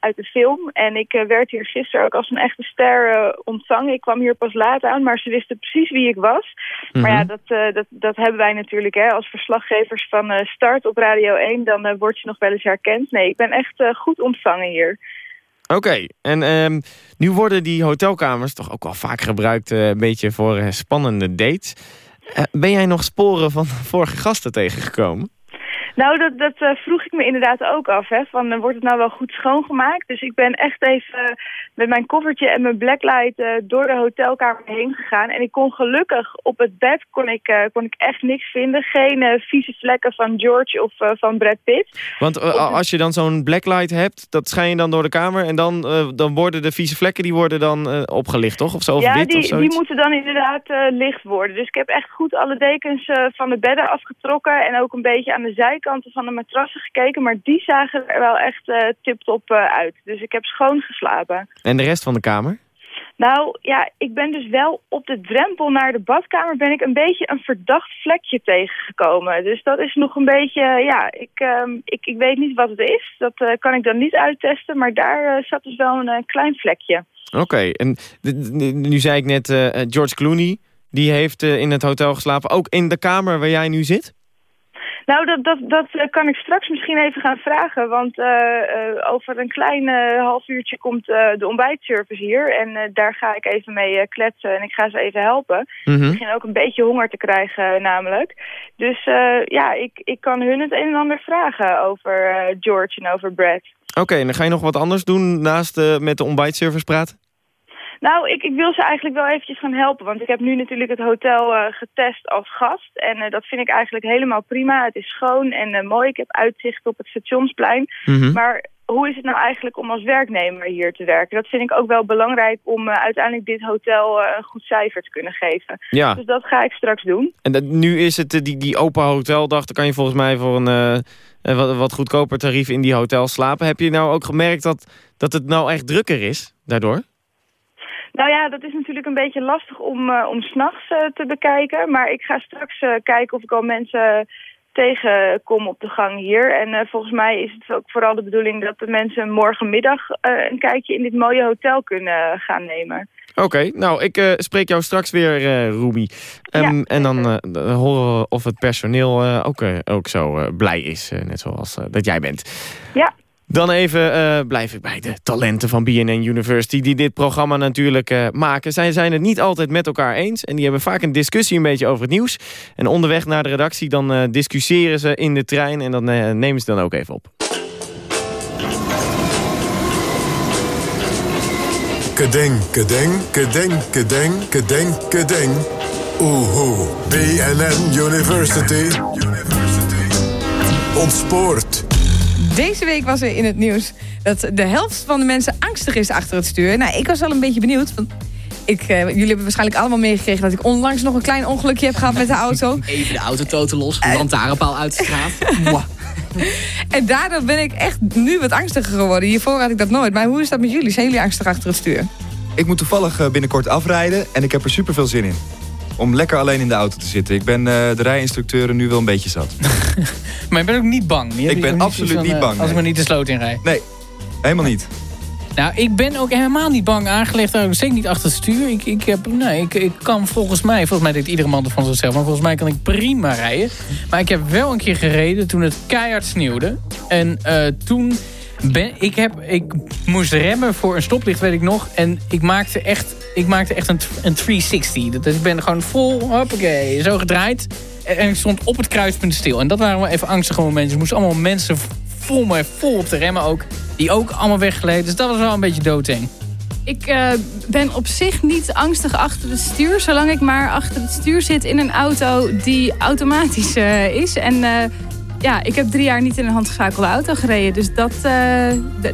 uit de film. En ik werd hier gisteren ook als een echte ster ontvangen. Ik kwam hier pas laat aan, maar ze wisten precies wie ik was. Maar ja, Mhm. dat, dat, dat hebben wij natuurlijk hè, als verslaggevers van Start op Radio 1. Dan word je nog wel eens herkend. Nee, ik ben echt goed ontvangen hier. Oké, en ehm, nu worden die hotelkamers toch ook wel vaak gebruikt... eh, een beetje voor eh, spannende dates. Eh, ben jij nog sporen van vorige gasten tegengekomen? Nou, dat, dat eh, vroeg ik me inderdaad ook af. Hè, van, eh, wordt het nou wel goed schoongemaakt? Dus ik ben echt even eh, met mijn koffertje en mijn blacklight door de hotelkamer heen gegaan. En ik kon gelukkig op het bed kon ik, kon ik echt niks vinden. Geen vieze vlekken van George of van Brad Pitt. Want als je dan zo'n blacklight hebt, dat schijn je dan door de kamer... en dan, dan worden de vieze vlekken die worden dan opgelicht, toch? Of zo, of ja, wit of die, die zoiets? moeten dan inderdaad licht worden. Dus ik heb echt goed alle dekens van de bedden afgetrokken... en ook een beetje aan de zijkanten van de matrassen gekeken. Maar die zagen er wel echt eh tip-top eh, uit. Dus ik heb schoon geslapen. En de rest van de kamer? Nou ja, ik ben dus wel op de drempel naar de badkamer ben ik een beetje een verdacht vlekje tegengekomen. Dus dat is nog een beetje, ja, ik, ehm, ik, ik weet niet wat het is. Dat eh, kan ik dan niet uittesten, maar daar eh, zat dus wel een eh, klein vlekje. Oké, en nu zei ik net eh, eh, George Clooney... die heeft eh, in het hotel geslapen, ook in de kamer waar jij nu zit? Nou, dat, dat, dat eh, kan ik straks misschien even gaan vragen. Want eh, eh, over een klein half uurtje komt de ontbijtservice hier. En daar ga ik even mee kletsen en ik ga ze even helpen. Mhm. Ik begin ook een beetje honger te krijgen namelijk. Dus ja, ik, ik kan hun het een en ander vragen over George en over Brad. Oké, en dan ga je nog wat anders doen naast met de ontbijtservice praten? Nou, ik, ik wil ze eigenlijk wel eventjes gaan helpen. Want ik heb nu natuurlijk het hotel eh, getest als gast. En eh, dat vind ik eigenlijk helemaal prima. Het is schoon en eh, mooi. Ik heb uitzicht op het stationsplein. Mhm. Maar hoe is het nou eigenlijk om als werknemer hier te werken? Dat vind ik ook wel belangrijk om uiteindelijk dit hotel een goed cijfer te kunnen geven. Ja. Dus dat ga ik straks doen. En dat, nu is het die, die open hoteldag. Dan kan je volgens mij voor een wat, wat goedkoper tarief in die hotel slapen. Heb je nou ook gemerkt dat, dat het nou echt drukker is daardoor? Nou ja, dat is natuurlijk een beetje lastig om, eh, om s'nachts eh, te bekijken. Maar ik ga straks eh, kijken of ik al mensen tegenkom op de gang hier. En volgens mij is het ook vooral de bedoeling dat de mensen morgenmiddag een kijkje in dit mooie hotel kunnen gaan nemen. Oké, nou, ik spreek jou straks weer, Ruby. Ehm, en dan horen we of het personeel ook, ook zo blij is. net zoals dat jij bent. Ja. Dan even eh, blijf ik bij de talenten van BNN University... die dit programma natuurlijk eh, maken. Zij zijn het niet altijd met elkaar eens. En die hebben vaak een discussie een beetje over het nieuws. En onderweg naar de redactie dan eh, discussiëren ze in de trein... en dan nemen ze dan ook even op. Kedeng, kedeng, kedeng, kedeng, kedeng, kedeng. Oehoe. BNN University. Ontspoort. Deze week was er in het nieuws dat de helft van de mensen angstig is achter het stuur. Nou, ik was wel een beetje benieuwd. Want ik, eh, jullie hebben waarschijnlijk allemaal meegekregen dat ik onlangs nog een klein ongelukje heb gehad met de auto. Even de autototen los, een lantaarnpaal uit de straat. En daardoor ben ik echt nu wat angstiger geworden. Hiervoor had ik dat nooit. Maar hoe is dat met jullie? Zijn jullie angstig achter het stuur? Ik moet toevallig eh, binnenkort afrijden en ik heb er super veel zin in. Om lekker alleen in de auto te zitten. Ik ben eh, de rijinstructeuren nu wel een beetje zat. Maar je bent ook niet bang? Je Ik ben absoluut niet van, bang, eh, Als ik maar niet de sloot in rijd. Nee, helemaal niet. Nou, ik ben ook helemaal niet bang aangelegd. Ook zeker niet achter het stuur. Ik, ik, heb, nee, ik, ik kan volgens mij, volgens mij denkt iedere man het van zichzelf, maar volgens mij kan ik prima rijden. Maar ik heb wel een keer gereden toen het keihard sneeuwde. En eh, toen ben ik, heb, ik moest remmen voor een stoplicht, weet ik nog. En ik maakte echt, ik maakte echt een, een 360. Dus ik ben gewoon vol, hoppakee, zo gedraaid. En, ik stond op het kruispunt stil. En dat waren wel even angstige momenten. Er moesten allemaal mensen vol, maar vol op de remmen ook. Die ook allemaal weggeleden. Dus dat was wel een beetje doodeng. Ik eh, ben op zich niet angstig achter het stuur... zolang ik maar achter het stuur zit in een auto die automatisch eh, is. En eh, ja, ik heb drie jaar niet in een handgeschakelde auto gereden. Dus dat, eh,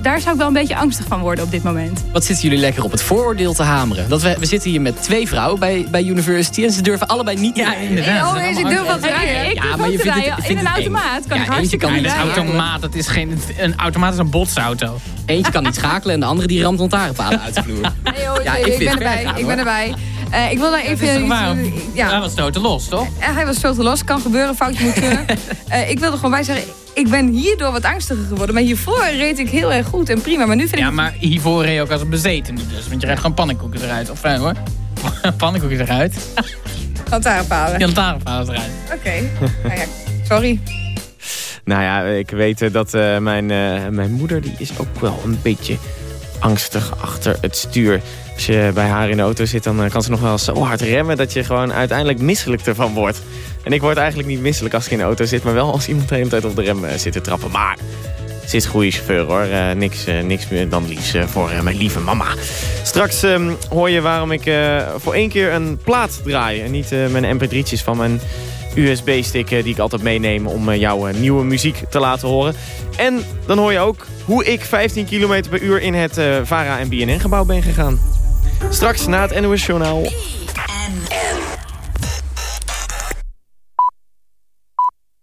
daar zou ik wel een beetje angstig van worden op dit moment. Wat zitten jullie lekker op het vooroordeel te hameren? Dat we, we zitten hier met twee vrouwen bij, bij University... en ze durven allebei niet te rijden. Oh, is ik durf wat te rijden. Ik durf maar je vindt rijden. In een automaat kan Ja, ik eentje hartstikke kan niet Een rijden. automaat, dat is geen, een automaat is een botsauto. Eentje kan niet schakelen en de andere die ramt lantaarnpalen uit de vloer. Nee, hoor, Ja, ik, ben erbij. ik ben erbij. Eh, ik wil daar even... ja. Hij was stoten los, toch? Eh, hij was te los, kan gebeuren, foutje moet kunnen. Eh, ik wil er gewoon bij zeggen, ik ben hierdoor wat angstiger geworden. Maar hiervoor reed ik heel erg goed en prima. Maar nu vind ik Ja, maar hiervoor reed je ook als een bezetene dus. Want je rijdt gewoon pannenkoeken eruit. Of fijn hoor. pannenkoeken eruit. lantaarnpalen. Lantaarnpalen eruit. Oké. Nou ja, sorry. Nou ja, ik weet dat eh, mijn, eh, mijn moeder die is ook wel een beetje angstig achter het stuur. Als je bij haar in de auto zit, dan eh, kan ze nog wel zo hard remmen... dat je gewoon uiteindelijk misselijk ervan wordt. En ik word eigenlijk niet misselijk als ik in de auto zit... maar wel als iemand de hele tijd op de rem eh, zit te trappen. Maar ze is goede chauffeur hoor. Eh, niks, niks meer dan liefs eh, voor mijn lieve mama. Straks ehm, hoor je waarom ik voor één keer een plaat draai. En niet mijn mp3'tjes van mijn USB-stick die ik altijd meeneem... om jouw nieuwe muziek te laten horen. En dan hoor je ook hoe ik 15 km per uur in het VARA en BNN-gebouw ben gegaan. Straks na het NOS Journaal. BNN.